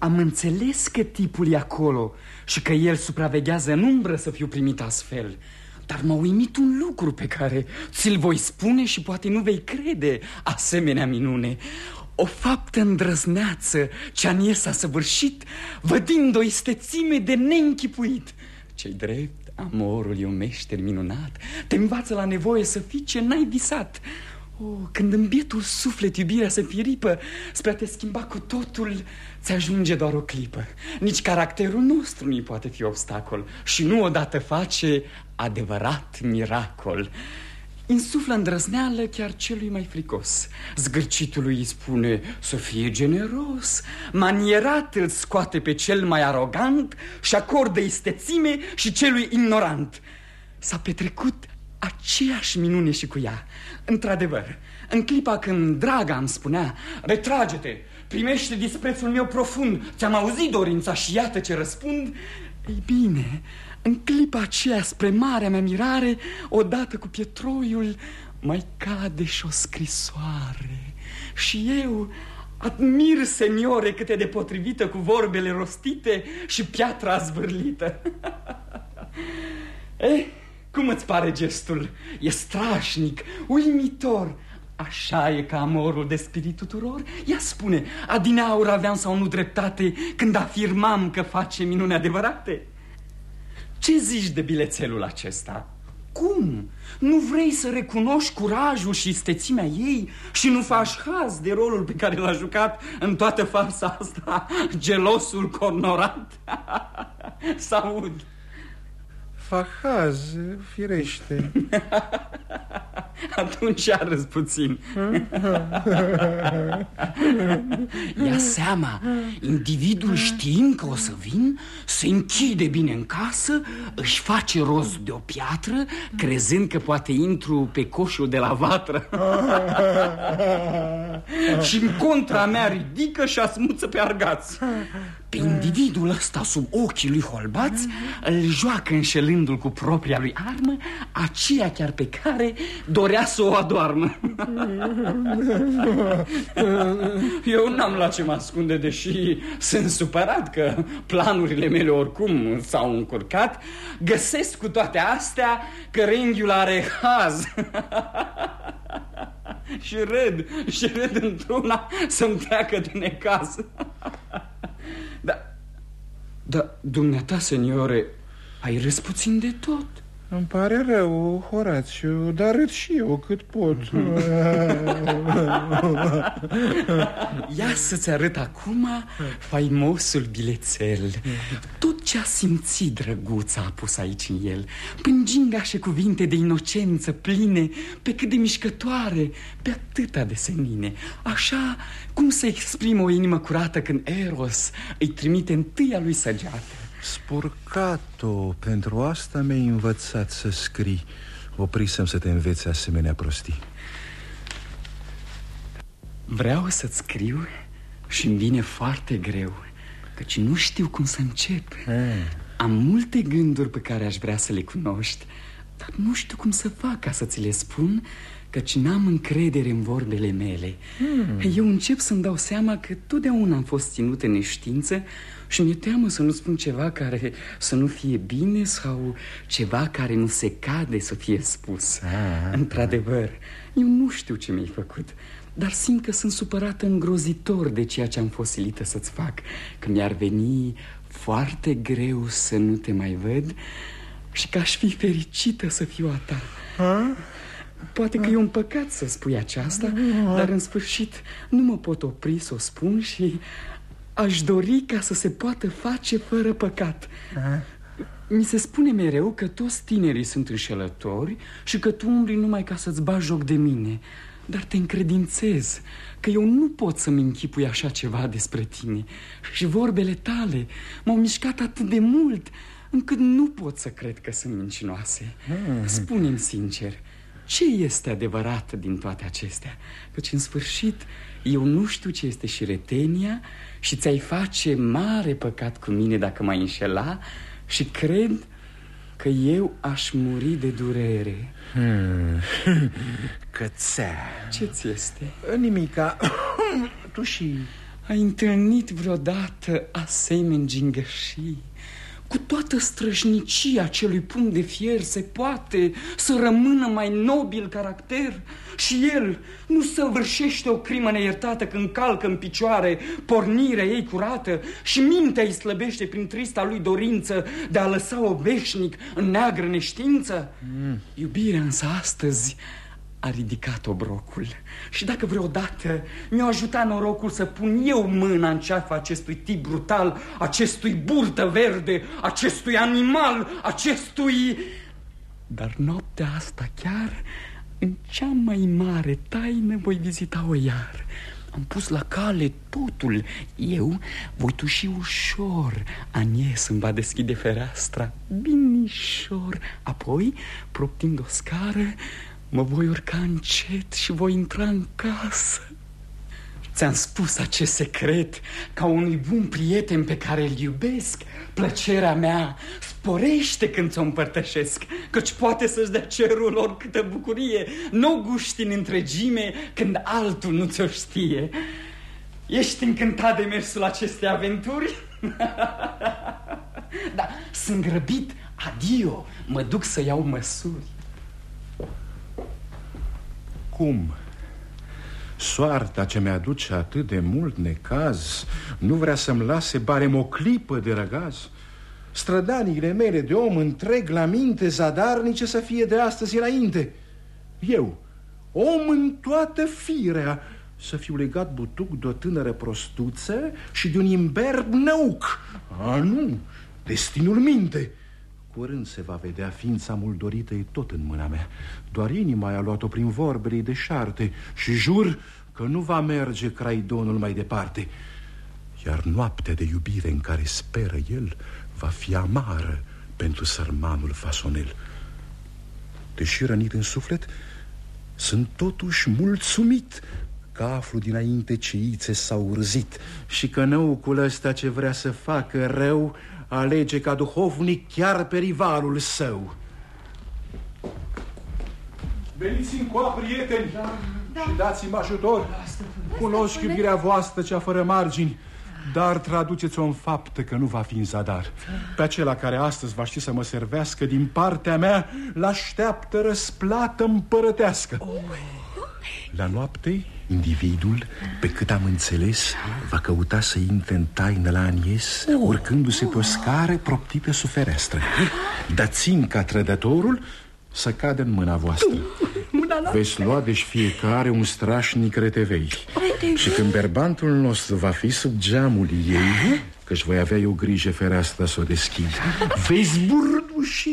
am înțeles că tipul e acolo și că el supraveghează în umbră să fiu primit astfel. Dar m-a uimit un lucru pe care ți-l voi spune și poate nu vei crede asemenea minune. O faptă îndrăzneață ce Anie s-a săvârșit Vădind o istețime de neînchipuit. Cei drept, amorul e un meșter minunat Te învață la nevoie să fii ce n-ai visat. Oh, când în bietul suflet iubirea se firipă Spre a te schimba cu totul Ți ajunge doar o clipă. Nici caracterul nostru nu poate fi obstacol. Și nu odată face adevărat miracol. Insuflă îndrăzneală chiar celui mai fricos. Zgârcitului îi spune să fie generos. Manierat îl scoate pe cel mai arogant Și acordă istețime și celui ignorant. S-a petrecut aceeași minune și cu ea. Într-adevăr, în clipa când draga îmi spunea Retrage-te, primește disprețul meu profund. Ți-am auzit dorința și iată ce răspund. Ei bine, în clipa aceea spre marea mea mirare Odată cu pietroiul mai cade și o scrisoare. Și eu admir, seniore, cât e de potrivită cu vorbele rostite Și piatra zvârlită. (laughs) Eh, cum îți pare gestul? E strașnic, uimitor Așa e ca amorul de spirit tuturor? Ia spune, adineaur aveam sau nu dreptate când afirmam că face minune adevărate? Ce zici de bilețelul acesta? Cum? Nu vrei să recunoști curajul și istețimea ei și nu faci haz de rolul pe care l-a jucat în toată farsa asta gelosul cornorat? (laughs) Să aud. Fahaz, firește. (laughs) Atunci arăs puțin. (laughs) Ia seama Individul știind că o să vin Se închide bine în casă Își face rost de o piatră Crezând că poate intru pe coșul de la vatră. (laughs) Și în contra mea ridică și asmuță pe argați Pe individul ăsta sub ochii lui holbați Îl joacă înșelându-l cu propria lui armă Aceea chiar pe care dorea să o adoarmă. (laughs) Eu n-am la ce mă ascunde Deși sunt supărat că planurile mele oricum s-au încurcat. Găsesc cu toate astea că renghiul are haz (laughs) (laughs) Și râd, și râd într-una să-mi treacă de necaz (laughs) Da, da, dumneata, seniore, ai râs puțin de tot Îmi pare rău, Horațiu, dar râd și eu cât pot. (laughs) Ia să-ți arăt acum faimosul bilețel. Tot ce a simțit drăguța a pus aici în el Pângingașe cuvinte de inocență pline Pe cât de mișcătoare, pe atâta de senine. Așa cum se exprimă o inimă curată când Eros îi trimite întâia lui săgeată Spurcato, pentru asta mi-ai învățat să scrii. Oprisem să te înveți asemenea prostii. Vreau să-ți scriu și îmi vine foarte greu Căci nu știu cum să încep. Am multe gânduri pe care aș vrea să le cunoști Dar nu știu cum să fac ca să ți le spun Căci n-am încredere în vorbele mele. Eu încep să-mi dau seama că totdeauna am fost ținut în neștiință Și mi-e teamă să nu spun ceva care să nu fie bine Sau ceva care nu se cade să fie spus. Într-adevăr, eu nu știu ce mi-ai făcut dar simt că sunt supărată îngrozitor de ceea ce am fost silită să-ți fac Că mi-ar veni foarte greu să nu te mai văd Și că aș fi fericită să fiu a ta. Ha? Poate că e un păcat să spui aceasta Dar în sfârșit nu mă pot opri să o spun și aș dori ca să se poată face fără păcat. Mi se spune mereu că toți tinerii sunt înșelători Și că tu umbli numai ca să-ți bagi joc de mine. Dar te încredințez că eu nu pot să-mi închipui așa ceva despre tine. Și vorbele tale m-au mișcat atât de mult încât nu pot să cred că sunt mincinoase. Spune-mi sincer, ce este adevărat din toate acestea? Căci în sfârșit eu nu știu ce este și retenia Și ți-ai face mare păcat cu mine dacă m-ai înșela Și cred că eu aș muri de durere hmm. (laughs) Cățea Ce ți este? Nimica (coughs) Tu și... Ai întâlnit vreodată asemeni gingășii? Cu toată strășnicia celui punct de fier se poate să rămână mai nobil caracter Și el nu săvârșește o crimă neiertată când calcă în picioare pornirea ei curată Și mintea îi slăbește prin trista lui dorință de a lăsa-o veșnic în neagră neștiință mm. Iubirea însă astăzi a ridicat obrocul. Și dacă vreodată mi-a ajutat norocul să pun eu mâna în ceafa acestui tip brutal Acestui burtă verde, acestui animal, acestui... Dar noaptea asta chiar, în cea mai mare taină, voi vizita-o iar. Am pus la cale totul. Eu voi tuși ușor. Anies îmi va deschide fereastra Binișor. Apoi, proptind o scară Mă voi urca încet și voi intra în casă. Ți-am spus acest secret ca unui bun prieten pe care îl iubesc. Plăcerea mea sporește când ți-o împărtășesc Căci poate să-ți dea cerul oricâtă bucurie. Nu guști în întregime când altul nu ți-o știe. Ești încântat de mersul acestei aventuri? (laughs) da, sunt grăbit, adio, mă duc să iau măsuri cum? Soarta ce mi-aduce atât de mult necaz Nu vrea să-mi lase barem o clipă de răgaz. Strădaniile mele de om întreg la minte Zadarnice să fie de astăzi înainte. Eu, om în toată firea Să fiu legat butuc de o tânără prostuță Și de un imberb năuc. A, nu, destinul minte Curând se va vedea, ființa mult dorită e tot în mâna mea. Doar inima a luat-o prin vorbele de șarte Și jur că nu va merge craidonul mai departe. Iar noaptea de iubire în care speră el Va fi amară pentru sărmanul fasonel. Deși rănit în suflet, sunt totuși mulțumit Că aflu dinainte ce ițe s-au urzit Și că năucul ăsta ce vrea să facă rău alege ca duhovnic chiar pe rivalul său. Veniți în coa, prieteni, da, da. și dați-mi ajutor. Cunosc iubirea voastră cea fără margini, dar traduceți-o în faptă că nu va fi în zadar. Pe acela care astăzi va ști să mă servească din partea mea, l-așteaptă răsplată împărătească. Oh. La noapte, individul, pe cât am înțeles, va căuta să intre în taină la Anies, urcându-se pe o scară proptită sub fereastră. Dar țin ca trădătorul să cadă în mâna voastră. Veți lua deci fiecare un strașnic retevei. Și când berbantul nostru va fi sub geamul ei, Căci voi avea eu grijă fereastra să o deschid. Vezi burduși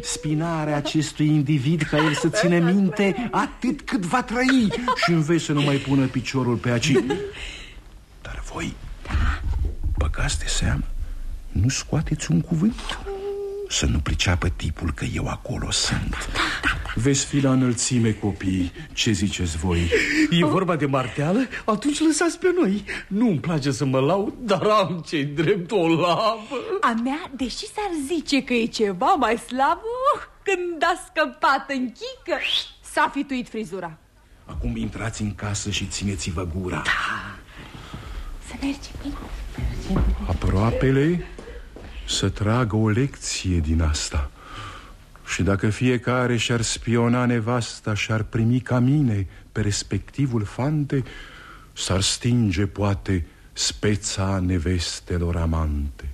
spinarea acestui individ Ca el să ține minte atât cât va trăi. Și în vezi să nu mai pună piciorul pe aici. Dar voi Băgați de seamă Nu scoateți un cuvânt Să nu priceapă tipul că eu acolo sunt. Veți fi la înălțime, copii. Ce ziceți voi? E vorba de marteală? Atunci lăsați pe noi. Nu-mi place să mă laud, dar am ce drept o lavă. A mea, deși s-ar zice că e ceva mai slab Când a scăpat în chică S-a fituit frizura. Acum intrați în casă și țineți-vă gura. Da. Să mergem Aproapele să tragă o lecție din asta și dacă fiecare și-ar spiona nevasta și-ar primi ca mine pe respectivul fante, s-ar stinge, poate, speța nevestelor amante.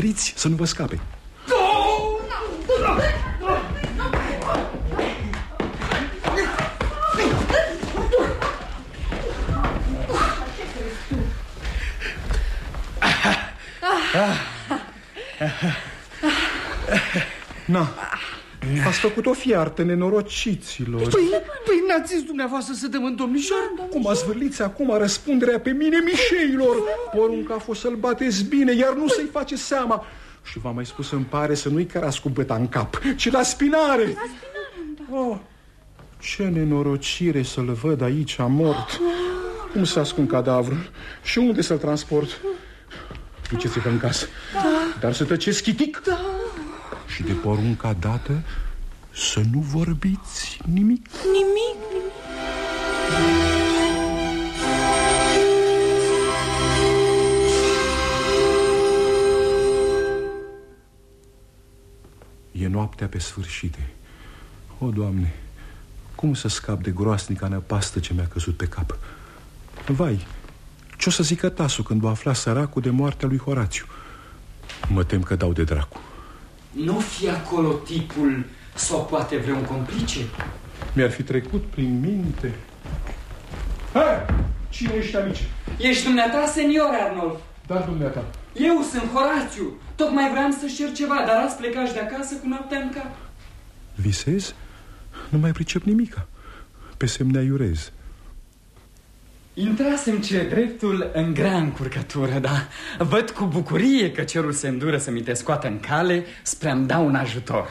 Săriți să nu vă scape. Na, ați făcut o fiartă nenorociților Păi, păi n-ați zis dumneavoastră să dăm în domnișor? Da, Cum ați vârliți acum răspunderea pe mine, mișeilor? Porunca a fost să-l bateți bine, iar nu să-i faceți seama. Și v-am mai spus, îmi pare să nu-i cărați cu băta în cap, ci la spinare. La spinare, da. Oh, Ce nenorocire să-l văd aici, mort. Cum să ascund cadavrul? Și unde să-l transport? Duceți-vă în casă. Da. Dar să tăceți chitic. Da. Și de porunca dată Să nu vorbiți nimic Nimic, nimic E noaptea pe sfârșite O, Doamne, cum să scap de groasnica năpastă ce mi-a căzut pe cap? Vai, ce o să zică tasul când va afla săracul de moartea lui Horațiu? Mă tem că dau de dracu Nu fi acolo tipul sau poate vreun complice? Mi-ar fi trecut prin minte Hai! Cine ești amici? Ești dumneata, senior Arnold Da, dumneata Eu sunt Horațiu Tocmai vreau să cer ceva, dar ați plecat și de acasă cu noaptea în cap Visez? Nu mai pricep nimica Pe semne iurez Intrasem ce dreptul în grea încurcătură, dar văd cu bucurie că cerul se îndură să mi te scoată în cale spre a-mi da un ajutor.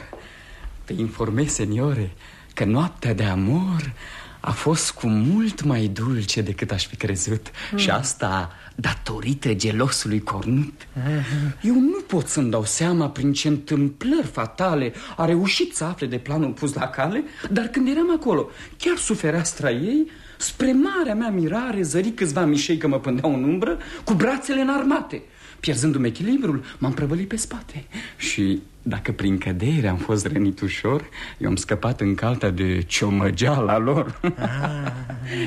Te informez, seniore, că noaptea de amor a fost cu mult mai dulce decât aș fi crezut mm. Și asta datorită gelosului cornut mm. Eu nu pot să-mi dau seama prin ce întâmplări fatale A reușit să afle de planul pus la cale Dar când eram acolo, chiar sub fereastra ei Spre marea mea mirare zări câțiva mișei că mă pândeau în umbră Cu brațele înarmate Pierzându-mi echilibrul, m-am prăvălit pe spate Și dacă prin cădere am fost rănit ușor Eu am scăpat în calta de ciomăgeala lor. Ah,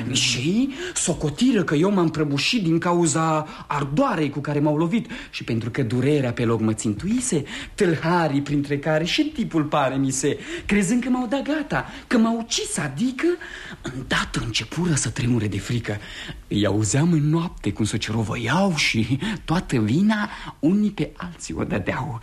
mm. (laughs) Și socotiră că eu m-am prăbușit din cauza ardoarei cu care m-au lovit. Și pentru că durerea pe loc mă țintuise Tâlharii printre care și tipul pare mi se Crezând că m-au dat gata, că m-au ucis Adică îndată începură să tremure de frică. Îi auzeam în noapte cum se cerovăiau și toată vina unii pe alții o dădeau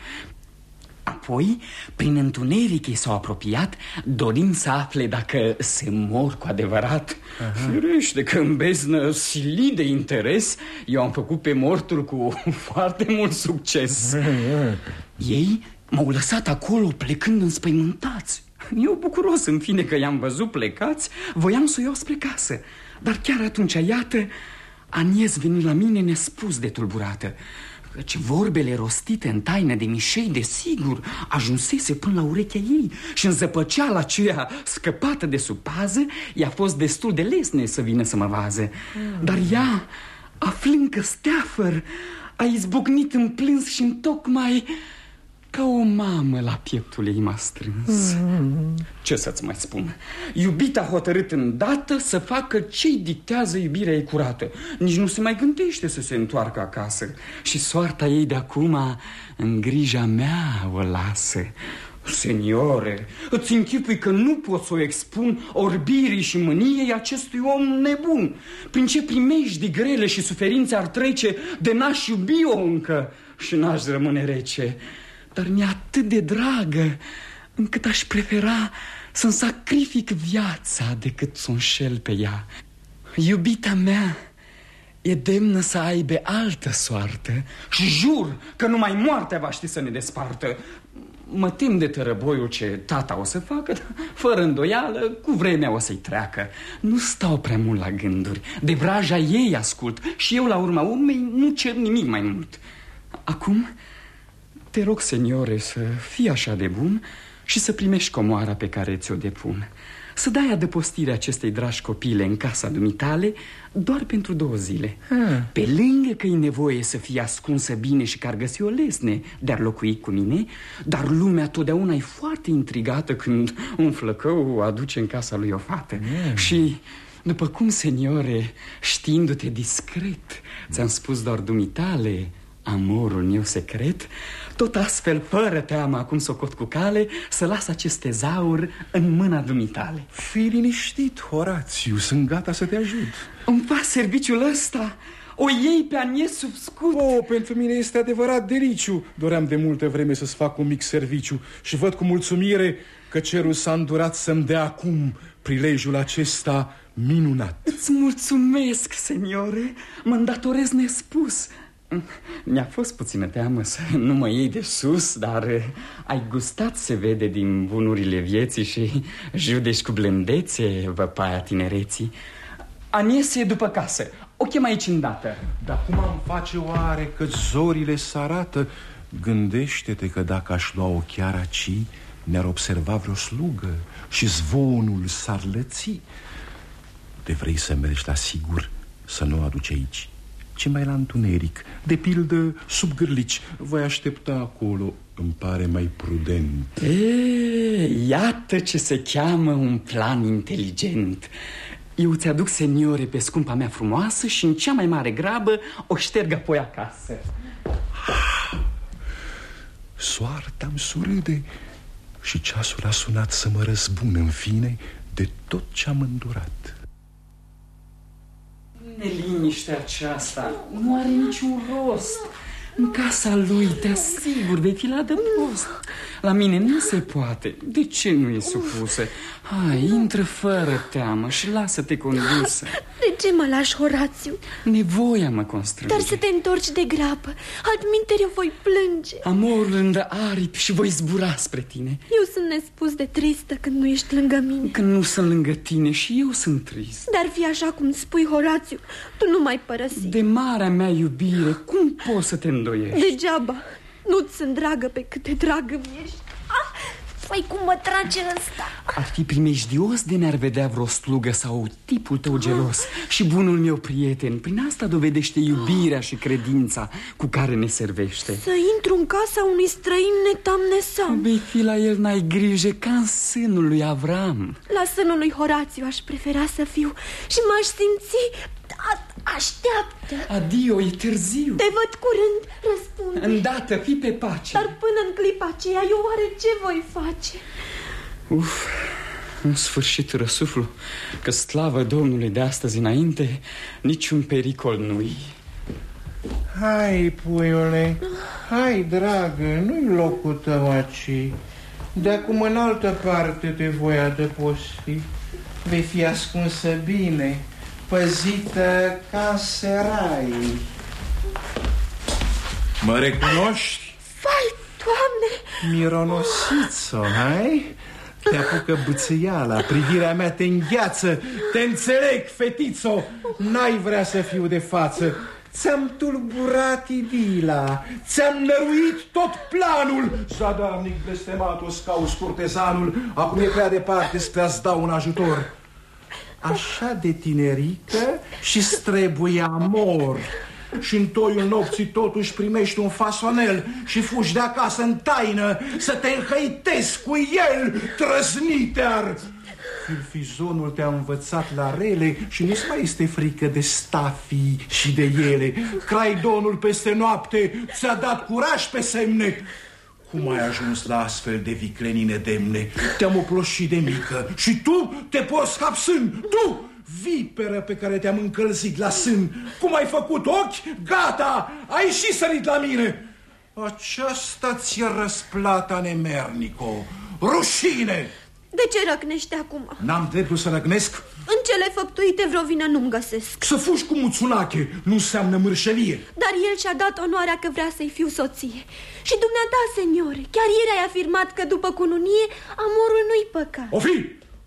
Apoi, prin întuneric ei s-au apropiat, dorind să afle dacă se mor cu adevărat. Aha. Firește că în beznă silit de interes, eu am făcut pe mortul cu (laughs) foarte mult succes. (laughs) ei m-au lăsat acolo plecând înspăimântați. Eu bucuros, în fine, că i-am văzut plecați, voiam să o iau spre casă. Dar chiar atunci, iată, Anies veni la mine nespus de tulburată. Căci vorbele rostite în taină de Mișei, desigur, ajunsese până la urechea ei și în zăpăceala aceea scăpată de sub pază, i-a fost destul de lesne să vină să mă vază. Mm. Dar ea, aflând că Steafăr a izbucnit în plâns și în tocmai ca o mamă la pieptul ei m-a strâns. Mm. Ce să-ți mai spun? Iubita a hotărât îndată să facă ce-i dictează iubirea ei curată. Nici nu se mai gândește să se întoarcă acasă. Și soarta ei de acum în grija mea o lasă. Seniore, îți închipui că nu pot să o expun orbirii și mâniei acestui om nebun. Prin ce primești grele și suferințe ar trece de n-aș iubi-o încă și n-aș rămâne rece dar mi-e atât de dragă încât aș prefera să-mi sacrific viața decât să o înșel pe ea. Iubita mea e demnă să aibă altă soartă și jur că numai moartea va ști să ne despartă. Mă tem de tărăboiul ce tata o să facă, dar fără îndoială, cu vremea o să-i treacă. Nu stau prea mult la gânduri, de vraja ei ascult și eu la urma urmei nu cer nimic mai mult. Acum te rog, seniore, să fii așa de bun și să primești comoara pe care ți-o depun. Să dai adăpostirea acestei dragi copile în casa dumitale doar pentru două zile. Ha. Pe lângă că e nevoie să fie ascunsă bine și că ar găsi o lesne de-ar locui cu mine, dar lumea totdeauna e foarte intrigată când un flăcău o aduce în casa lui o fată. Mm. Și după cum, seniore, știindu-te discret, ți-am spus doar dumitale amorul meu secret, tot astfel, fără teamă, acum să o cot cu cale, să las acest tezaur în mâna dumitale. Fii liniștit, Horațiu, sunt gata să te ajut. Îmi fac serviciul ăsta? O iei pe Anies sub scut? Oh, pentru mine este adevărat deliciu. Doream de multă vreme să-ți fac un mic serviciu și văd cu mulțumire că cerul s-a îndurat să-mi dea acum prilejul acesta minunat. Îți mulțumesc, seniore, mă îndatorez nespus. (laughs) Mi-a fost puțină teamă să nu mă iei de sus, dar eh, ai gustat, se vede, din bunurile vieții și judeci cu blândețe văpaia tinereții. Anies e după casă. O chem aici îndată. Dar cum am face oare că zorile s-arată? Gândește-te că dacă aș lua-o chiar aici, ne-ar observa vreo slugă și zvonul s-ar lăți. Te vrei să mergi la sigur să nu o aduci aici ci mai la întuneric De pildă sub gârlici Voi aștepta acolo Îmi pare mai prudent e, Iată ce se cheamă un plan inteligent eu ți-aduc, seniore, pe scumpa mea frumoasă și în cea mai mare grabă o șterg apoi acasă. Soarta-mi surâde și ceasul a sunat să mă răzbun în fine de tot ce am îndurat. Neliniștea aceasta nu are niciun rost. În casa lui, te asigur, vei fi la adăpost. La mine nu se poate. De ce nu e supusă? Hai, intră fără teamă și lasă-te condusă. De ce mă lași, Horațiu? Nevoia mă constrânge. Dar să te întorci de grapă. Admintere voi plânge. Amorul îndă aripi și voi zbura spre tine. Eu sunt nespus de tristă când nu ești lângă mine. Când nu sunt lângă tine și eu sunt trist. Dar fi așa cum spui, Horațiu, tu nu mai părăsi. De marea mea iubire, cum poți să te îndoiești? Degeaba. Nu-ți sunt dragă pe cât de dragă mi ești. Ah! Vai, cum mă trage ăsta Ar fi primejdios de ne-ar vedea vreo slugă sau tipul tău gelos Și bunul meu prieten Prin asta dovedește iubirea și credința cu care ne servește Să intru în casa unui străin netam nesam Vei fi la el, n-ai grijă, ca în sânul lui Avram La sânul lui Horațiu aș prefera să fiu Și m-aș simți a Așteaptă. Adio, e târziu. Te văd curând, răspunde. Îndată, fi pe pace. Dar până în clipa aceea, eu oare ce voi face? Uf, în sfârșit răsuflu Că slavă Domnului de astăzi înainte Niciun pericol nu-i. Hai, puiule, hai, dragă, nu-i locul tău aici. De acum în altă parte te voi adăposti. Vei fi ascunsă bine păzită ca serai. Mă recunoști? Vai, Doamne! Mironosiță, hai? Te apucă bățâiala, privirea mea te îngheață Te înțeleg, fetițo N-ai vrea să fiu de față Ți-am tulburat idila Ți-am năruit tot planul Zadarnic blestemat, o scauzi curtezanul Acum e prea departe spre a-ți dau un ajutor așa de tinerică și trebuie amor. Și în toiul nopții totuși primești un fasonel și fugi de acasă în taină să te înhăitezi cu el, trăznitear. Filfizonul te-a învățat la rele și nu-ți mai este frică de stafii și de ele. Craidonul peste noapte ți-a dat curaj pe semne. Cum ai ajuns la astfel de viclenii nedemne? Te-am oploșit de mică și tu te poți capsân, tu, viperă pe care te-am încălzit la sân. Cum ai făcut ochi? Gata, ai și sărit la mine. Aceasta ți-e răsplata nemernico. Rușine! De ce răcnești acum? N-am dreptul să răgnesc? În cele făptuite vreo vină nu-mi găsesc Să fugi cu muțunache nu înseamnă mârșelie Dar el și-a dat onoarea că vrea să-i fiu soție Și dumneata, seniore, chiar ieri ai afirmat că după cununie amorul nu-i păcat O fi!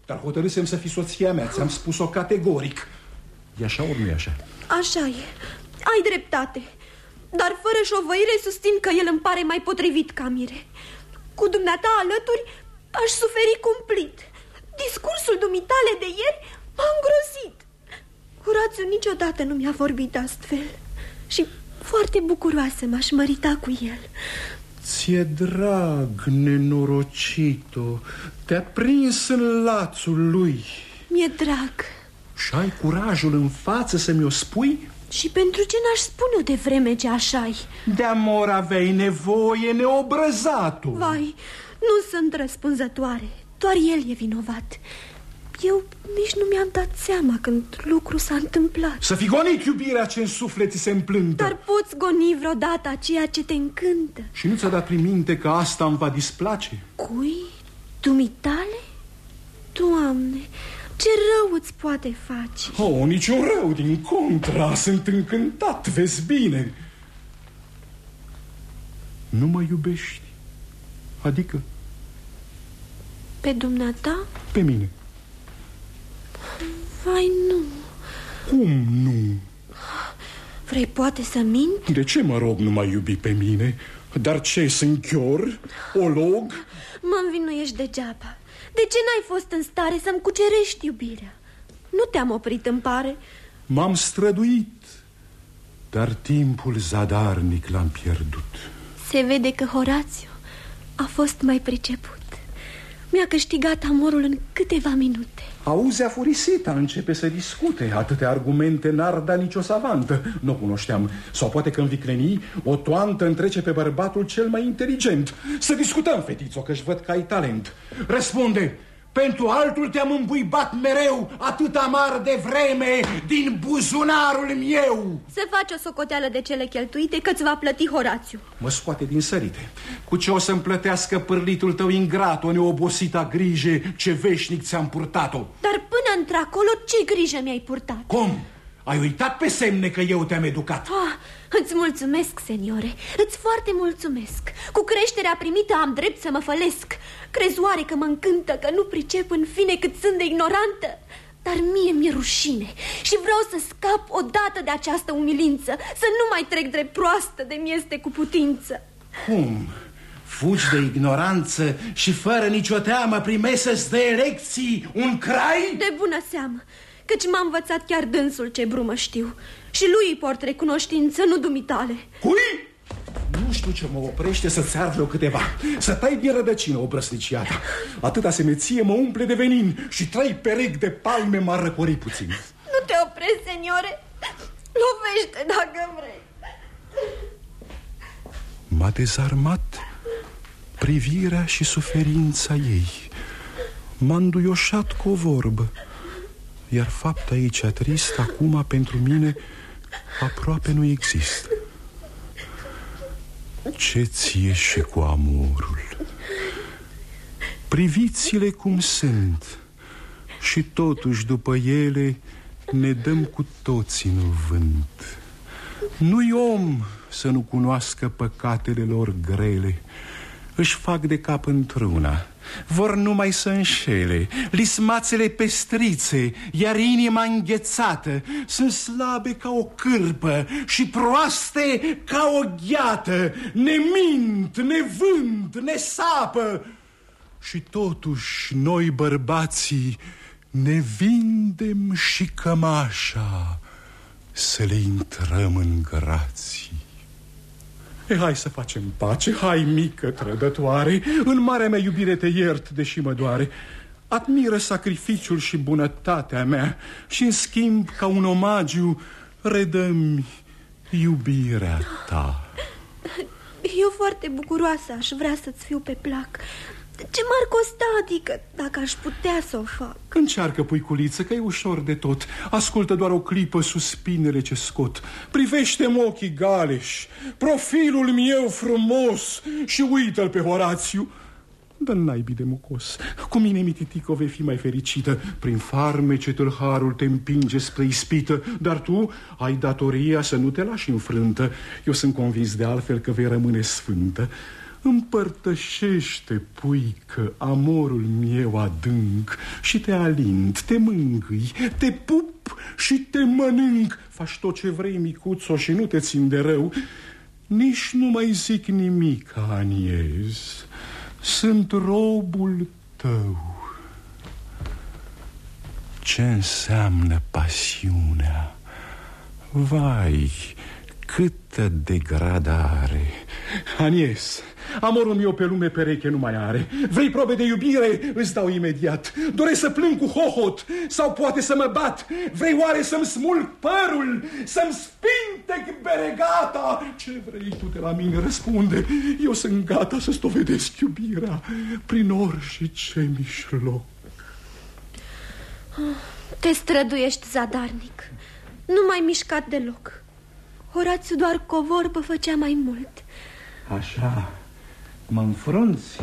Dar hotărâsem să fii soția mea, ți-am spus-o categoric E așa ori nu e așa? Așa e, ai dreptate Dar fără șovăire susțin că el îmi pare mai potrivit ca mire Cu dumneata alături aș suferi cumplit. Discursul dumitale de ieri m-a îngrozit. Horațiu niciodată nu mi-a vorbit astfel. Și foarte bucuroasă m-aș mărita cu el. Ți-e drag, nenorocito? Te-a prins în lațul lui. Mi-e drag. Și ai curajul în față să mi-o spui? Și pentru ce n-aș spune-o de vreme ce așa-i? De amor aveai nevoie, neobrăzatul. Vai, nu sunt răspunzătoare Doar el e vinovat eu nici nu mi-am dat seama când lucru s-a întâmplat Să fi gonit iubirea ce în suflet se împlântă Dar poți goni vreodată ceea ce te încântă Și nu ți-a dat prin minte că asta îmi va displace? Cui? Dumitale? Doamne, ce rău îți poate face? Oh, niciun rău, din contra, sunt încântat, vezi bine Nu mă iubești? Adică? Pe dumneata? Pe mine Vai, nu Cum nu? Vrei poate să mint? De ce mă rog nu mai iubi pe mine? Dar ce, sunt chior? Olog? Mă învinuiești degeaba De ce n-ai fost în stare să-mi cucerești iubirea? Nu te-am oprit, îmi pare M-am străduit Dar timpul zadarnic l-am pierdut Se vede că Horațiu a fost mai priceput Mi-a câștigat amorul în câteva minute. Auzi, afurisita, începe să discute. Atâtea argumente n-ar da nicio savantă. Nu o cunoșteam. Sau poate că în viclenii o toantă întrece pe bărbatul cel mai inteligent. Să discutăm, fetițo, că-și văd că ai talent. Răspunde, pentru altul te-am îmbuibat mereu Atât amar de vreme din buzunarul meu Să faci o socoteală de cele cheltuite Că-ți va plăti Horațiu Mă scoate din sărite Cu ce o să-mi plătească pârlitul tău ingrat O neobosita grijă ce veșnic ți-am purtat-o Dar până într-acolo ce grijă mi-ai purtat? Cum? Ai uitat pe semne că eu te-am educat. Ah, Îți mulțumesc, seniore. Îți foarte mulțumesc. Cu creșterea primită am drept să mă fălesc. Crezi oare că mă încântă Că nu pricep în fine cât sunt de ignorantă? Dar mie mi-e rușine Și vreau să scap odată de această umilință Să nu mai trec drept proastă de mi este cu putință. Cum? Fugi de ignoranță și fără nicio teamă primeseți de elecții un crai? De bună seamă, căci m-a învățat chiar dânsul ce brumă știu. Și lui îi port recunoștință, nu dumitale. Cui? Nu știu ce mă oprește să-ți vreo câteva. Să tai din rădăcină o brăsliciata Atâta semeție mă umple de venin Și trei perechi de palme m-ar răcori puțin. Nu te oprești, seniore. Lovește dacă vrei. M-a dezarmat privirea și suferința ei. M-a înduioșat cu o vorbă Iar fapta ei cea trist acum pentru mine aproape nu există. Ce ție și cu amorul? Priviți-le cum sunt Și totuși după ele ne dăm cu toții în vânt. Nu-i om să nu cunoască păcatele lor grele Își fac de cap într-una Vor numai să înșele. Lismațele pestrițe Iar inima înghețată Sunt slabe ca o cârpă Și proaste ca o gheată. Ne mint, ne vând, ne sapă. Și totuși noi bărbații Ne vindem și cămașa Să le intrăm în grații E, hai să facem pace, hai mică trădătoare. În marea mea iubire te iert, deși mă doare. Admiră sacrificiul și bunătatea mea și în schimb, ca un omagiu, redăm iubirea ta. Eu foarte bucuroasă aș vrea să-ți fiu pe plac ce m-ar costa, adică, dacă aș putea să o fac? Încearcă, puiculiță, că e ușor de tot. Ascultă doar o clipă suspinele ce scot. Privește-mi ochii galeși. Profilul meu frumos. Și uită-l pe Horațiu. Dă naibii de mucos. Cu mine, mititico, vei fi mai fericită. Prin farmece tâlharul te împinge spre ispită. Dar tu ai datoria să nu te lași înfrântă Eu sunt convins de altfel că vei rămâne sfântă Împărtășește, puică, amorul meu adânc Și te alint, te mângâi, te pup și te mănânc. Faci tot ce vrei, micuțo, și nu te țin de rău. Nici nu mai zic nimic, Aniez Sunt robul tău. Ce înseamnă pasiunea? Vai, câtă degradare! Anies, Amorul meu pe lume pereche nu mai are. Vrei probe de iubire? Îți dau imediat. Doresc să plâng cu hohot Sau poate să mă bat. Vrei oare să-mi smulg părul? Să-mi spintec beregata? Ce vrei tu de la mine? Răspunde. Eu sunt gata să-ți dovedesc iubirea Prin orice mișloc. Te străduiești zadarnic. Nu mai mișcat deloc. Horațiu doar cu o vorbă făcea mai mult. Așa Mă înfrunți,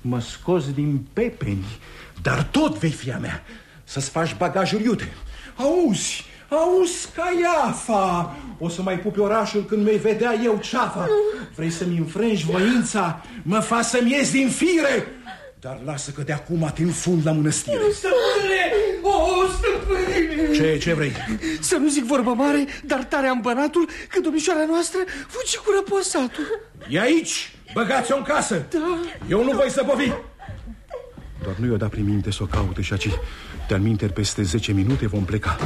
mă scos din pepeni, dar tot vei fi a mea să-ți faci bagajul iute. Auzi, auzi, Caiafa, o să mai pupi orașul când mi vedea eu ceafa. Nu. Vrei să-mi înfrângi voința, mă faci să-mi ies din fire, dar lasă că de acum te înfund la mănăstire. Stăpâne! O, stăpâne! Ce, ce vrei? Să nu zic vorbă mare, dar tare am bănatul că domnișoara noastră fugi cu răposatul. E aici! Băgați-o în casă! Da. Eu nu voi să povi! Doar nu i-o da prin minte să o caute și aci De-al minteri peste 10 minute vom pleca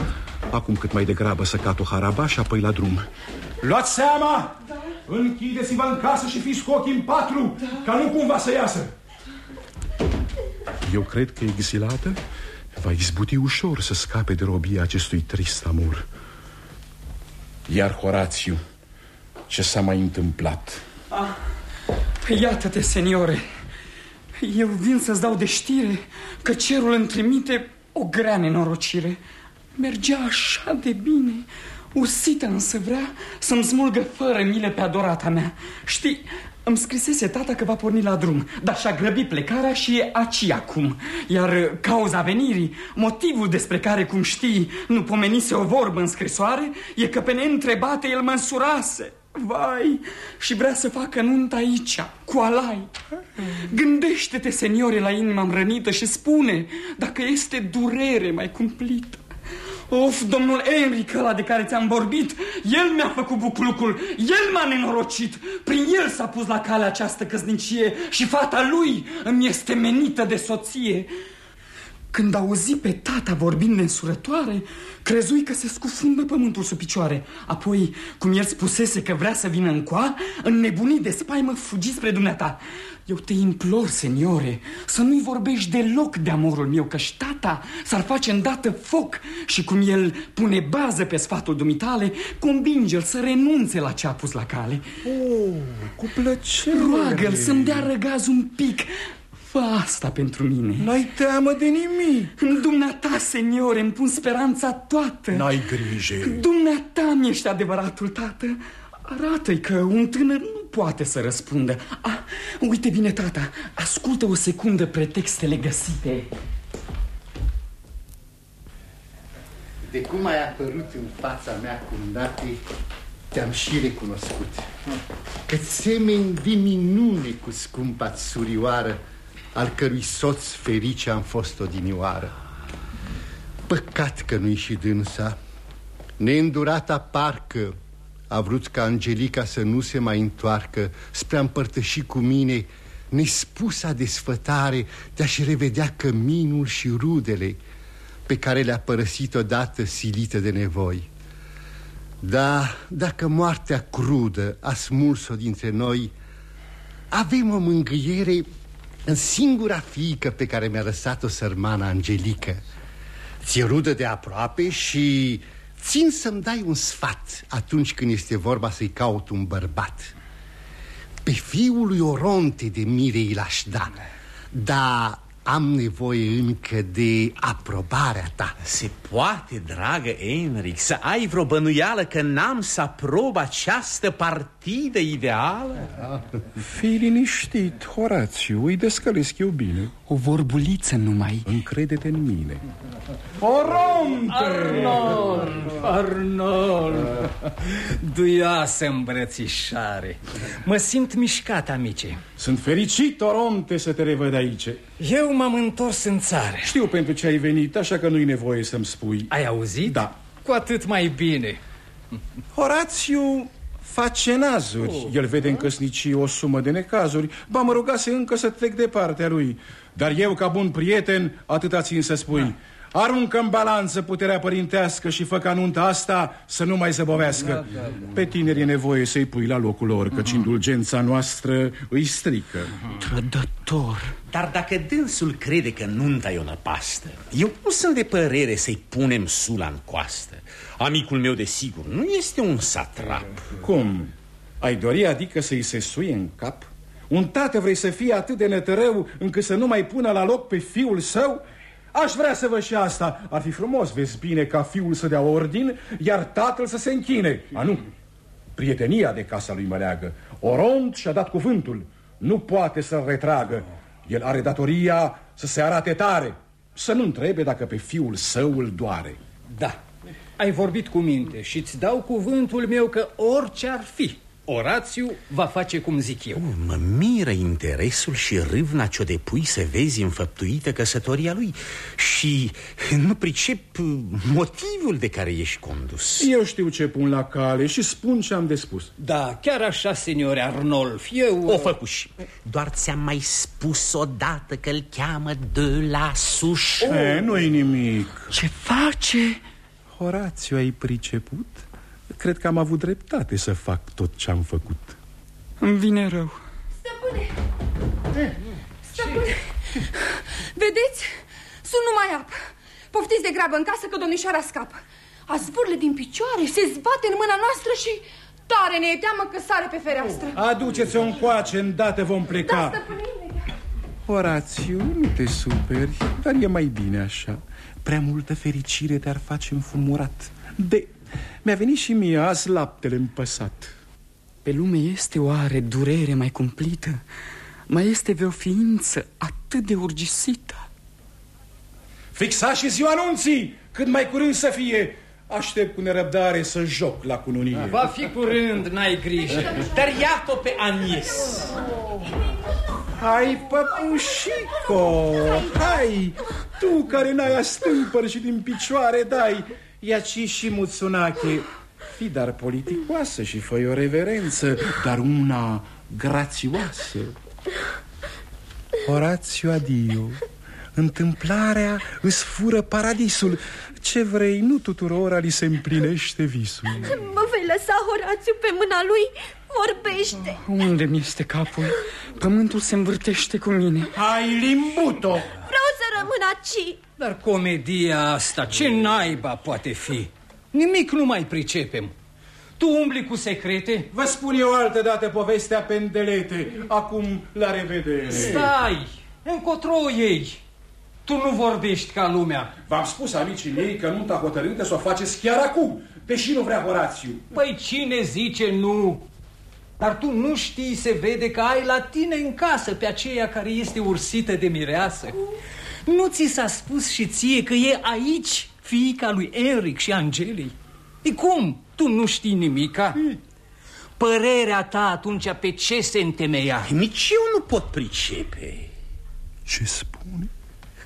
Acum cât mai degrabă să cat o haraba și apoi la drum Luați seama! Da. Închideți-vă în casă și fiți cu ochii în patru da. Ca nu cumva să iasă Eu cred că exilată va izbuti ușor să scape de robia acestui trist amor Iar Horațiu, ce s-a mai întâmplat? Ah. Iată-te, seniore. Eu vin să-ți dau de știre Că cerul îmi trimite o grea nenorocire. Mergea așa de bine Usită însă vrea să-mi smulgă fără mile pe adorata mea. Știi, îmi scrisese tata că va porni la drum Dar și-a grăbit plecarea și e aci acum. Iar cauza venirii, motivul despre care, cum știi, nu pomenise o vorbă în scrisoare E că pe neîntrebate el mă însurase Vai, și vrea să facă nunta aici, cu alai Gândește-te, seniore, la inima rănită și spune Dacă este durere mai cumplită Of, domnul Enric ăla de care ți-am vorbit, el mi-a făcut buclucul, el m-a nenorocit. Prin el s-a pus la cale această căsnicie și fata lui îmi este menită de soție. Când auzi pe tata vorbind nensurătoare, crezui că se scufundă pământul sub picioare. Apoi, cum el spusese că vrea să vină încoa, înnebunit de spaimă, fugi spre dumneata. Eu te implor, seniore, să nu-i vorbești deloc de amorul meu, că tata s-ar face îndată foc și cum el pune bază pe sfatul dumitale, convinge-l să renunțe la ce a pus la cale. Oh, cu plăcere. Roagă-l să-mi dea răgaz un pic, Fă asta pentru mine. N-ai teamă de nimic. În dumneata, seniore, îmi pun speranța toată. N-ai grijă. Dumneata mi-ești adevăratul tată. Arată-i că un tânăr nu poate să răspundă. Ah, Uite bine, tata, ascultă o secundă pretextele găsite. De cum ai apărut în fața mea cu nate, te-am și recunoscut. Că semeni de minune cu scumpa surioară al cărui soț ferice am fost odinioară. Păcat că nu-i și dânsa. Neîndurata parcă a vrut ca Angelica să nu se mai întoarcă spre a împărtăși cu mine nespusa desfătare de a-și revedea căminul și rudele pe care le-a părăsit odată silită de nevoi. Da, dacă moartea crudă a smuls-o dintre noi, avem o mângâiere în singura fiică pe care mi-a lăsat-o sărmana Angelică Ți-e rudă de aproape și țin să-mi dai un sfat Atunci când este vorba să-i caut un bărbat. Pe fiul lui Oronte de Mirei l-aș da Dar am nevoie încă de aprobarea ta Se poate, dragă Enric, să ai vreo bănuială că n-am să aprob această partidă ideală? Fii liniștit, Horațiu, îi descălesc eu bine O vorbuliță numai. Încrede-te în mine. Oronte! Arnold! Arnold! Duioasă îmbrățișare. Mă simt mișcat, amice. Sunt fericit, Oronte, să te revăd aici. Eu m-am întors în țară. Știu pentru ce ai venit, așa că nu-i nevoie să-mi spui. Ai auzit? Da. Cu atât mai bine. Horațiu face nazuri. Oh. El vede în căsnicii o sumă de necazuri. Ba mă rugase încă să trec de partea lui Dar eu, ca bun prieten, atâta țin să spui da. Aruncă în balanță puterea părintească și fă ca nunta asta să nu mai zăbovească. Da, da, da. Pe tineri e nevoie să-i pui la locul lor, căci uh -huh. indulgența noastră îi strică. Uh -huh. Trădător! Dar dacă dânsul crede că nunta e o năpastă, eu nu sunt de părere să-i punem sula în coastă. Amicul meu, desigur, nu este un satrap. Cum? Ai dori adică să-i se suie în cap? Un tată vrei să fie atât de nătărău încât să nu mai pună la loc pe fiul său? Aș vrea să văd și asta. Ar fi frumos, vezi bine, ca fiul să dea ordin, iar tatăl să se închine. A, nu. Prietenia de casa lui măleagă. Oront și-a dat cuvântul. Nu poate să-l retragă. El are datoria să se arate tare. Să nu întrebe dacă pe fiul său îl doare. Da, ai vorbit cu minte și îți dau cuvântul meu că orice ar fi, Orațiu va face cum zic eu Mă miră interesul și râvna ce-o depui să vezi înfăptuită căsătoria lui Și nu pricep motivul de care ești condus Eu știu ce pun la cale și spun ce am de spus Da, chiar așa, signore Arnolf, eu... O făcuși Doar ți-am mai spus odată că îl cheamă de la suș oh. Nu-i nimic Ce face? Horațiu, ai priceput? Cred că am avut dreptate să fac tot ce am făcut. Îmi vine rău. Stăpâne! Stăpâne! Vedeți? Sunt numai apă. Poftiți de grabă în casă că domnișoara scapă. A zvârle din picioare, se zbate în mâna noastră și tare ne e teamă că sare pe fereastră. Aduceți-o încoace, îndată vom pleca. Da, stăpânile Horațiu, nu te superi, dar e mai bine așa. Prea multă fericire te-ar face înfumurat De mi-a venit și mie azi laptele împăsat Pe lume este oare durere mai cumplită? Mai este vreo ființă atât de urgisită? Fixa și ziua anunții, cât mai curând să fie Aștept cu nerăbdare să joc la cununie. Va fi curând, n-ai grijă. Dar iată pe Anies Hai, păpușico, hai! Tu care n-ai astâmpări și din picioare dai Iaci și Mutsunake Fi dar politicoasă și fă o reverență Dar una grațioasă. Horațiu adio. Întâmplarea îți fură paradisul. Ce vrei, nu tuturora li se împlinește visul. Mă vei lăsa, Horațiu, pe mâna lui? Vorbește! Unde mi este capul? Pământul se învârtește cu mine. Hai, limbuto! Vreau să rămân aici Dar comedia asta, ce naiba poate fi? Nimic nu mai pricepem Tu umbli cu secrete? Vă spun eu altă dată povestea pendelete Acum, la revedere Stai! Încotro ei! Tu nu vorbești ca lumea V-am spus amicii mei că nunta hotărâtă să o faceți chiar acum Deși nu vrea Horațiu Păi cine zice nu? Dar tu nu știi, se vede că ai la tine în casă pe aceea care este ursită de mireasă. Nu ți s-a spus și ție că e aici fiica lui Enric și Angelei? E cum? Tu nu știi nimica? Părerea ta atunci pe ce se întemeia? Nici eu nu pot pricepe. Ce spune?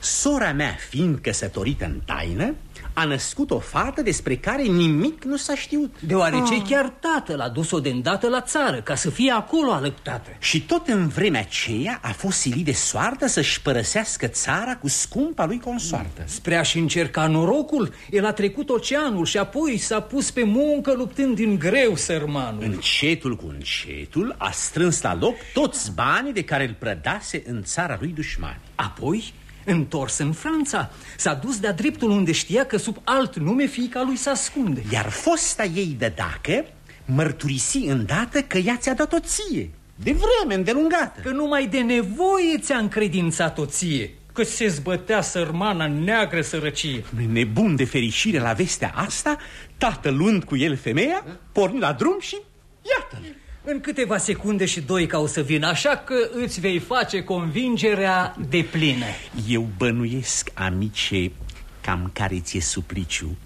Sora mea, fiind căsătorită în taină, a născut o fată despre care nimic nu s-a știut. Deoarece ah. chiar tatăl a dus-o de îndată la țară Ca să fie acolo alăptată. Și tot în vremea aceea a fost silit de soartă să-și părăsească țara cu scumpa lui consoartă. Spre a-și încerca norocul, el a trecut oceanul și apoi s-a pus pe muncă luptând din greu sărmanul. Încetul cu încetul a strâns la loc toți banii de care îl prădase în țara lui dușmani Apoi Întors în Franța, s-a dus de-a dreptul unde știa că sub alt nume fiica lui se ascunde Iar fosta ei de dacă mărturisi îndată că ea ți-a dat o ție De vreme îndelungată. Că numai de nevoie ți-a încredințat o ție Că se zbătea sărmana neagră sărăcie. Nebun de fericire la vestea asta Tatăl luând cu el femeia Porni la drum și iată-l în câteva secunde și doi ca o să vină, așa că îți vei face convingerea de plină. Eu bănuiesc, amice, cam care ți-e supliciu,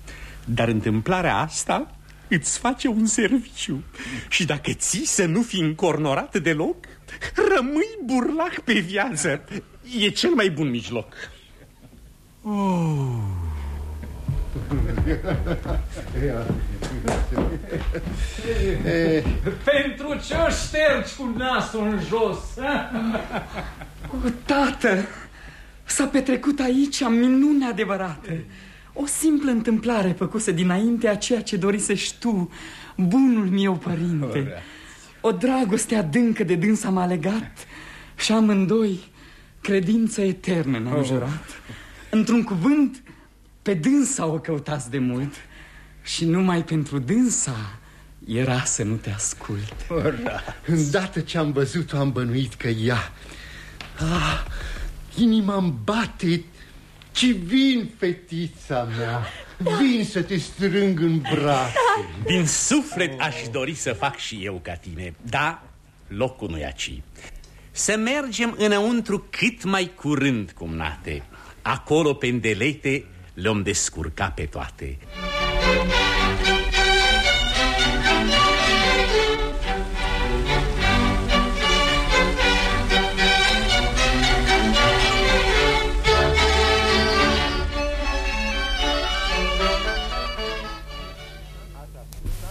dar întâmplarea asta îți face un serviciu. Și dacă ții să nu fii încornorat deloc, rămâi burlac pe viață. E cel mai bun mijloc. Oh. (laughs) Pentru ce o ștergi cu nasul în jos? o, tată, s-a petrecut aici minune adevărată. O simplă întâmplare făcusă dinainte a ceea ce dorisești tu, bunul meu părinte. O dragoste adâncă de dânsa m-a legat și amândoi credință eternă ne-am jurat. Într-un cuvânt, pe dânsa o căutați de mult și numai pentru dânsa era să nu te ascult. Ora, îndată ce am văzut-o am bănuit că ea... Ah, inima-mi bate, ci vin, fetița mea, vin să te strâng în brațe. Din suflet aș dori să fac și eu ca tine, da, locul nu e aici. Să mergem înăuntru cât mai curând, cumnate. Acolo, pe îndelete, le-om descurca pe toate.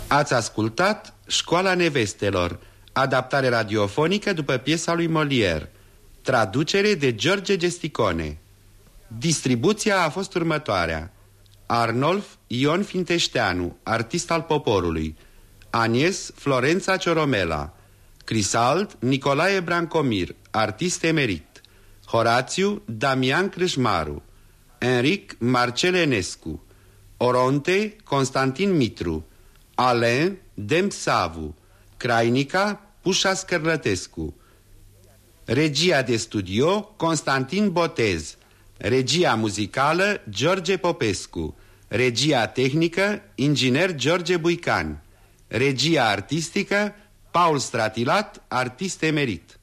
Ați ascultat Școala Nevestelor, adaptare radiofonică după piesa lui Molière, traducere de George Gesticone. Distribuția a fost următoarea. Arnolf Ion Finteșteanu, artist al poporului. Anies Florența Cioromela. Crisalt Nicolae Brancomir, artist emerit. Horațiu Damian Crâșmaru. Enric Marcel Enescu. Oronte Constantin Mitru. Alain Demsavu. Crainica Pușa Scărlătescu. Regia de studio Constantin Botez. Regia muzicală George Popescu. Regia tehnică Inginer George Buican. Regia artistică Paul Stratilat, artist emerit